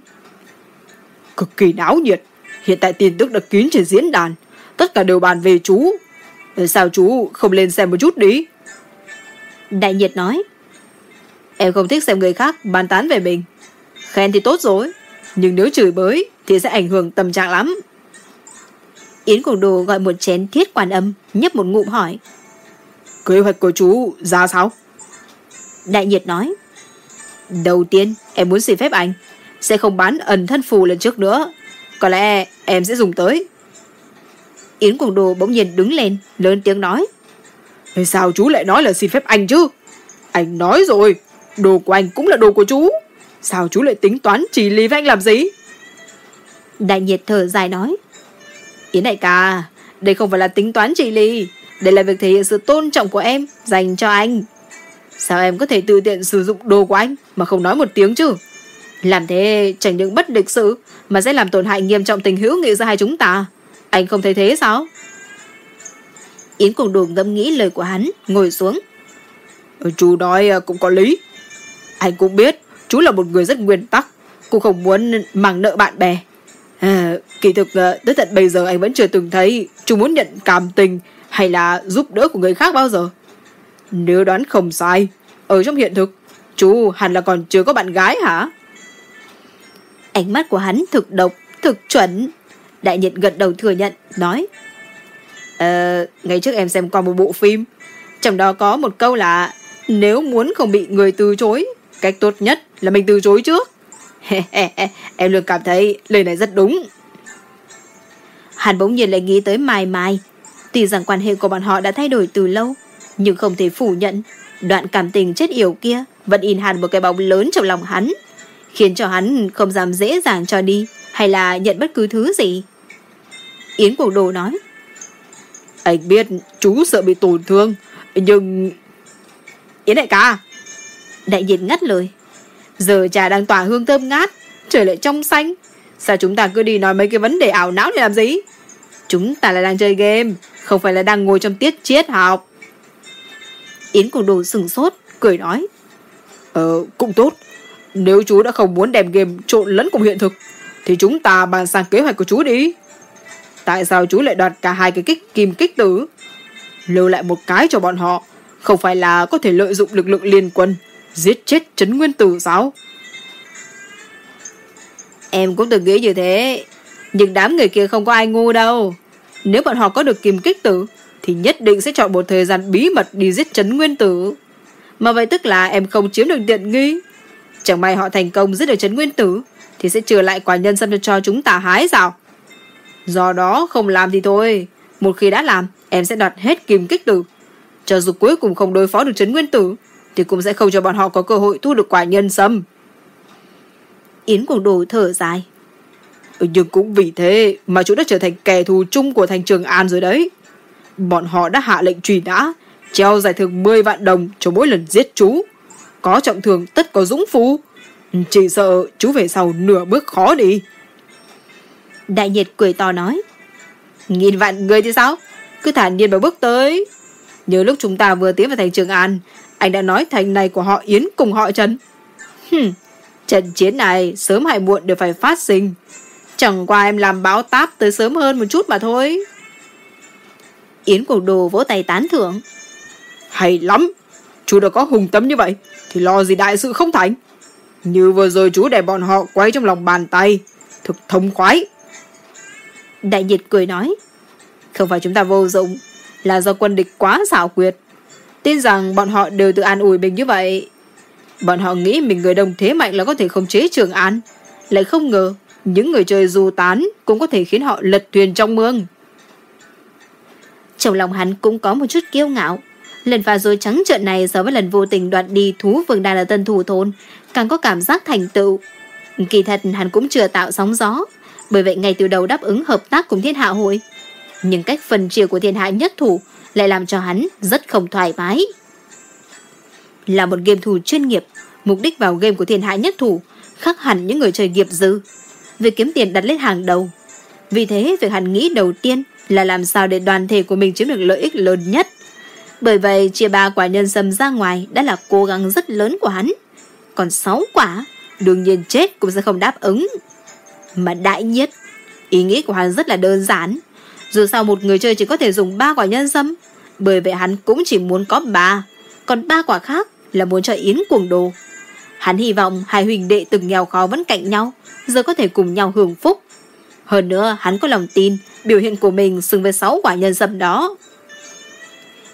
Cực kỳ náo nhiệt. Hiện tại tin tức đã kín trên diễn đàn. Tất cả đều bàn về chú. Sao chú không lên xem một chút đi? Đại nhiệt nói. Em không thích xem người khác bàn tán về mình. Khen thì tốt rồi. Nhưng nếu chửi bới thì sẽ ảnh hưởng tâm trạng lắm. Yến Cổ Đồ gọi một chén thiết quản âm, nhấp một ngụm hỏi. Kế hoạch của chú ra sao? Đại nhiệt nói. Đầu tiên, em muốn xin phép anh. Sẽ không bán ẩn thân phù lần trước nữa. Có lẽ em sẽ dùng tới. Yến Quảng Đồ bỗng nhiên đứng lên, lớn tiếng nói. Sao chú lại nói là xin phép anh chứ? Anh nói rồi, đồ của anh cũng là đồ của chú. Sao chú lại tính toán chỉ lý với anh làm gì? Đại nhiệt thở dài nói. Yến đại ca, đây không phải là tính toán trị Ly. Đây là việc thể hiện sự tôn trọng của em dành cho anh. Sao em có thể tự tiện sử dụng đồ của anh mà không nói một tiếng chứ? Làm thế chẳng những bất lịch sự mà sẽ làm tổn hại nghiêm trọng tình hữu nghị giữa hai chúng ta. Anh không thấy thế sao? Yến cùng đồ ngẫm nghĩ lời của hắn, ngồi xuống. Chú nói à, cũng có lý. Anh cũng biết, chú là một người rất nguyên tắc, cũng không muốn mang nợ bạn bè. À, kỳ thực tới tận bây giờ anh vẫn chưa từng thấy chú muốn nhận cảm tình hay là giúp đỡ của người khác bao giờ. Nếu đoán không sai, ở trong hiện thực, chú hẳn là còn chưa có bạn gái hả? Ánh mắt của hắn thực độc, thực chuẩn. Đại nhiệt gật đầu thừa nhận, nói. Ờ, ngày trước em xem qua một bộ phim. Trong đó có một câu là nếu muốn không bị người từ chối, cách tốt nhất là mình từ chối trước. em luôn cảm thấy lời này rất đúng. Hắn bỗng nhiên lại nghĩ tới Mai Mai. Tuy rằng quan hệ của bọn họ đã thay đổi từ lâu, nhưng không thể phủ nhận đoạn cảm tình chết yểu kia vẫn in hẳn một cái bóng lớn trong lòng hắn khiến cho hắn không dám dễ dàng cho đi hay là nhận bất cứ thứ gì. Yến Cổ Đồ nói. Anh biết chú sợ bị tổn thương, nhưng... Yến đại ca! Đại diện ngắt lời. Giờ trà đang tỏa hương thơm ngát, trời lại trong xanh. Sao chúng ta cứ đi nói mấy cái vấn đề ảo não để làm gì? Chúng ta là đang chơi game, không phải là đang ngồi trong tiết triết học. Yến cùng Đồ sừng sốt, cười nói. Ờ, cũng tốt. Nếu chú đã không muốn đem game trộn lẫn cùng hiện thực, thì chúng ta bàn sang kế hoạch của chú đi. Tại sao chú lại đoạt cả hai cái kích kim kích tử? Lưu lại một cái cho bọn họ, không phải là có thể lợi dụng lực lượng liên quân, giết chết chấn nguyên tử sao? Em cũng từng nghĩ như thế, nhưng đám người kia không có ai ngu đâu. Nếu bọn họ có được kiềm kích tử, thì nhất định sẽ chọn một thời gian bí mật đi giết chấn nguyên tử. Mà vậy tức là em không chiếm được tiện nghi. Chẳng may họ thành công giết được chấn nguyên tử, thì sẽ trừ lại quả nhân sâm cho chúng ta hái sao? Do đó không làm thì thôi. Một khi đã làm, em sẽ đoạt hết kiềm kích tử. Cho dù cuối cùng không đối phó được chấn nguyên tử, thì cũng sẽ không cho bọn họ có cơ hội thu được quả nhân sâm. Yến Quảng Đồ thở dài. Nhưng cũng vì thế mà chú đã trở thành kẻ thù chung của thành trường An rồi đấy. bọn họ đã hạ lệnh truy nã, treo giải thưởng 10 vạn đồng cho mỗi lần giết chú. Có trọng thường tất có dũng phu. Chỉ sợ chú về sau nửa bước khó đi. Đại nhiệt cười to nói. Nghìn vạn người thì sao? Cứ thản nhiên mà bước tới. Nhớ lúc chúng ta vừa tiến vào thành Trường An, anh đã nói thành này của họ Yến cùng họ Trần. Hừm, trận chiến này sớm hay muộn đều phải phát sinh. Chẳng qua em làm báo táp tới sớm hơn một chút mà thôi. Yến cùng đồ vỗ tay tán thưởng. Hay lắm, chú đã có hùng tâm như vậy, thì lo gì đại sự không thành. Như vừa rồi chú để bọn họ quay trong lòng bàn tay, thực thông khoái. Đại nhiệt cười nói, không phải chúng ta vô dụng, là do quân địch quá xảo quyệt. Tin rằng bọn họ đều tự an ủi mình như vậy. Bọn họ nghĩ mình người đông thế mạnh là có thể khống chế Trường An. Lại không ngờ, những người chơi dù tán cũng có thể khiến họ lật thuyền trong mương. Trong lòng hắn cũng có một chút kiêu ngạo. Lần pha dối trắng trợn này so với lần vô tình đoạt đi thú vương đàn ở tân thủ thôn, càng có cảm giác thành tựu. Kỳ thật hắn cũng chưa tạo sóng gió, bởi vậy ngay từ đầu đáp ứng hợp tác cùng thiên hạ hội. Nhưng cách phần chia của thiên hạ nhất thủ lại làm cho hắn rất không thoải mái. Là một game thủ chuyên nghiệp, mục đích vào game của thiên hạ nhất thủ khác hẳn những người chơi nghiệp dư. Việc kiếm tiền đặt lên hàng đầu. Vì thế, việc hắn nghĩ đầu tiên là làm sao để đoàn thể của mình chiếm được lợi ích lớn nhất. Bởi vậy, chia ba quả nhân sâm ra ngoài đã là cố gắng rất lớn của hắn. Còn sáu quả, đương nhiên chết cũng sẽ không đáp ứng. Mà đại nhiệt, ý nghĩ của hắn rất là đơn giản. Dù sao một người chơi chỉ có thể dùng ba quả nhân sâm, bởi vậy hắn cũng chỉ muốn có ba, còn ba quả khác là muốn cho Yến cuồng đồ. Hắn hy vọng hai huỳnh đệ từng nghèo khó vẫn cạnh nhau, giờ có thể cùng nhau hưởng phúc. Hơn nữa, hắn có lòng tin biểu hiện của mình xứng với sáu quả nhân sâm đó.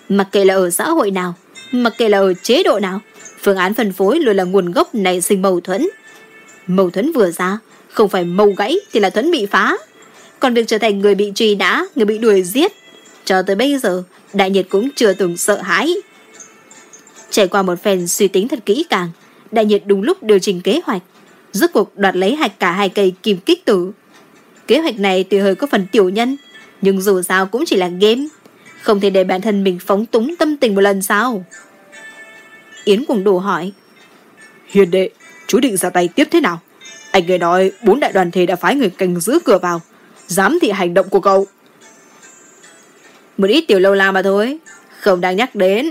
Mặc kệ là ở xã hội nào, mặc kệ là ở chế độ nào, phương án phân phối luôn là nguồn gốc nảy sinh mâu thuẫn. Mâu thuẫn vừa ra, không phải mâu gãy thì là thuẫn bị phá. Còn việc trở thành người bị truy nã, người bị đuổi giết, cho tới bây giờ, đại nhiệt cũng chưa từng sợ hãi. Trải qua một phen suy tính thật kỹ càng, đại nhiệt đúng lúc điều chỉnh kế hoạch, rốt cuộc đoạt lấy hạch cả hai cây kim kích tử. Kế hoạch này tuy hơi có phần tiểu nhân, nhưng dù sao cũng chỉ là game, không thể để bản thân mình phóng túng tâm tình một lần sao? Yến cùng đồ hỏi. Hiền đệ, chú định ra tay tiếp thế nào? Anh người nói bốn đại đoàn thể đã phái người canh giữ cửa vào, giám thị hành động của cậu. Một ít tiểu lâu la mà thôi, không đang nhắc đến.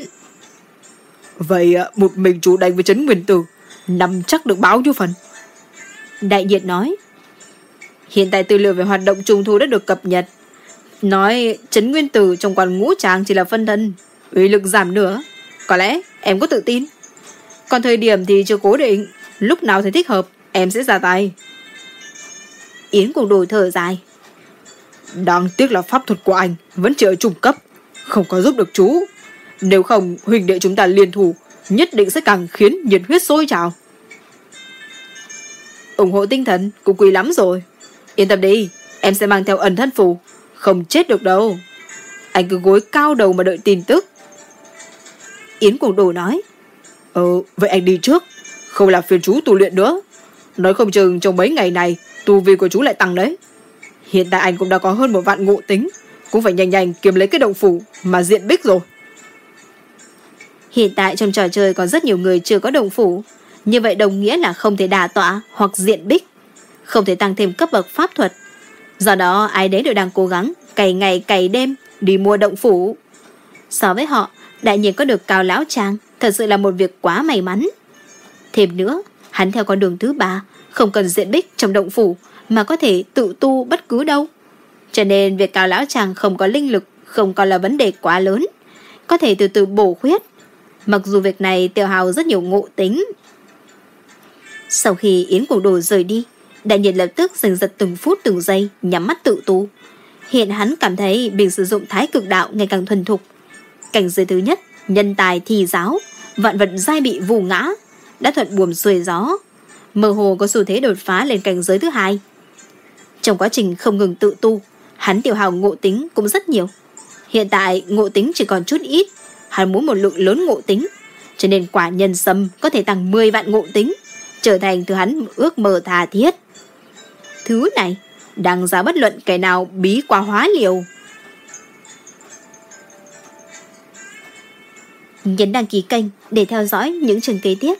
Vậy à, một mình chú đánh với Trấn Nguyên Tử, nằm chắc được báo nhiêu phần? Đại nhiệt nói. Hiện tại tư liệu về hoạt động trùng thu đã được cập nhật. Nói Trấn Nguyên Tử trong quan ngũ tràng chỉ là phân thân, uy lực giảm nữa. Có lẽ em có tự tin. Còn thời điểm thì chưa cố định, lúc nào thấy thích hợp, em sẽ ra tay. Yến cùng đổi thở dài. Đáng tiếc là pháp thuật của anh vẫn chỉ ở trung cấp, không có giúp được chú. Nếu không, huynh đệ chúng ta liên thủ, nhất định sẽ càng khiến nhiệt huyết sôi trào. ủng hộ tinh thần cũng quý lắm rồi. Yên tâm đi, em sẽ mang theo ẩn thân phù, không chết được đâu. Anh cứ gối cao đầu mà đợi tin tức. Yến Cuồng Đồ nói. Ờ, vậy anh đi trước, không làm phiền chú tu luyện nữa. Nói không chừng trong mấy ngày này, tu vi của chú lại tăng đấy. Hiện tại anh cũng đã có hơn một vạn ngộ tính, cũng phải nhanh nhanh kiếm lấy cái động phủ mà diện bích rồi. Hiện tại trong trò chơi có rất nhiều người chưa có đồng phủ, như vậy đồng nghĩa là không thể đả tọa hoặc diện bích, không thể tăng thêm cấp bậc pháp thuật. Do đó ai đấy đều đang cố gắng cày ngày cày đêm đi mua động phủ. So với họ, đại nhiên có được cao lão trang thật sự là một việc quá may mắn. Thêm nữa, hắn theo con đường thứ ba, không cần diện bích trong động phủ mà có thể tự tu bất cứ đâu. Cho nên việc cao lão chàng không có linh lực không còn là vấn đề quá lớn. Có thể từ từ bổ khuyết Mặc dù việc này tiêu hào rất nhiều ngộ tính. Sau khi Yến Cổ Đồ rời đi, đại nhiệt lập tức dừng giật từng phút từng giây, nhắm mắt tự tu. Hiện hắn cảm thấy việc sử dụng thái cực đạo ngày càng thuần thục. Cảnh giới thứ nhất, nhân tài thi giáo, vạn vật giai bị vù ngã, đã thuận buồm xuôi gió. Mơ hồ có xu thế đột phá lên cảnh giới thứ hai. Trong quá trình không ngừng tự tu, hắn tiểu hào ngộ tính cũng rất nhiều. Hiện tại ngộ tính chỉ còn chút ít, hắn muốn một lượng lớn ngộ tính, cho nên quả nhân sâm có thể tăng 10 vạn ngộ tính, trở thành thứ hắn ước mơ tha thiết. Thứ này, đang ra bất luận kẻ nào bí quá hóa liều. nhấn đăng ký kênh để theo dõi những chương kế tiếp.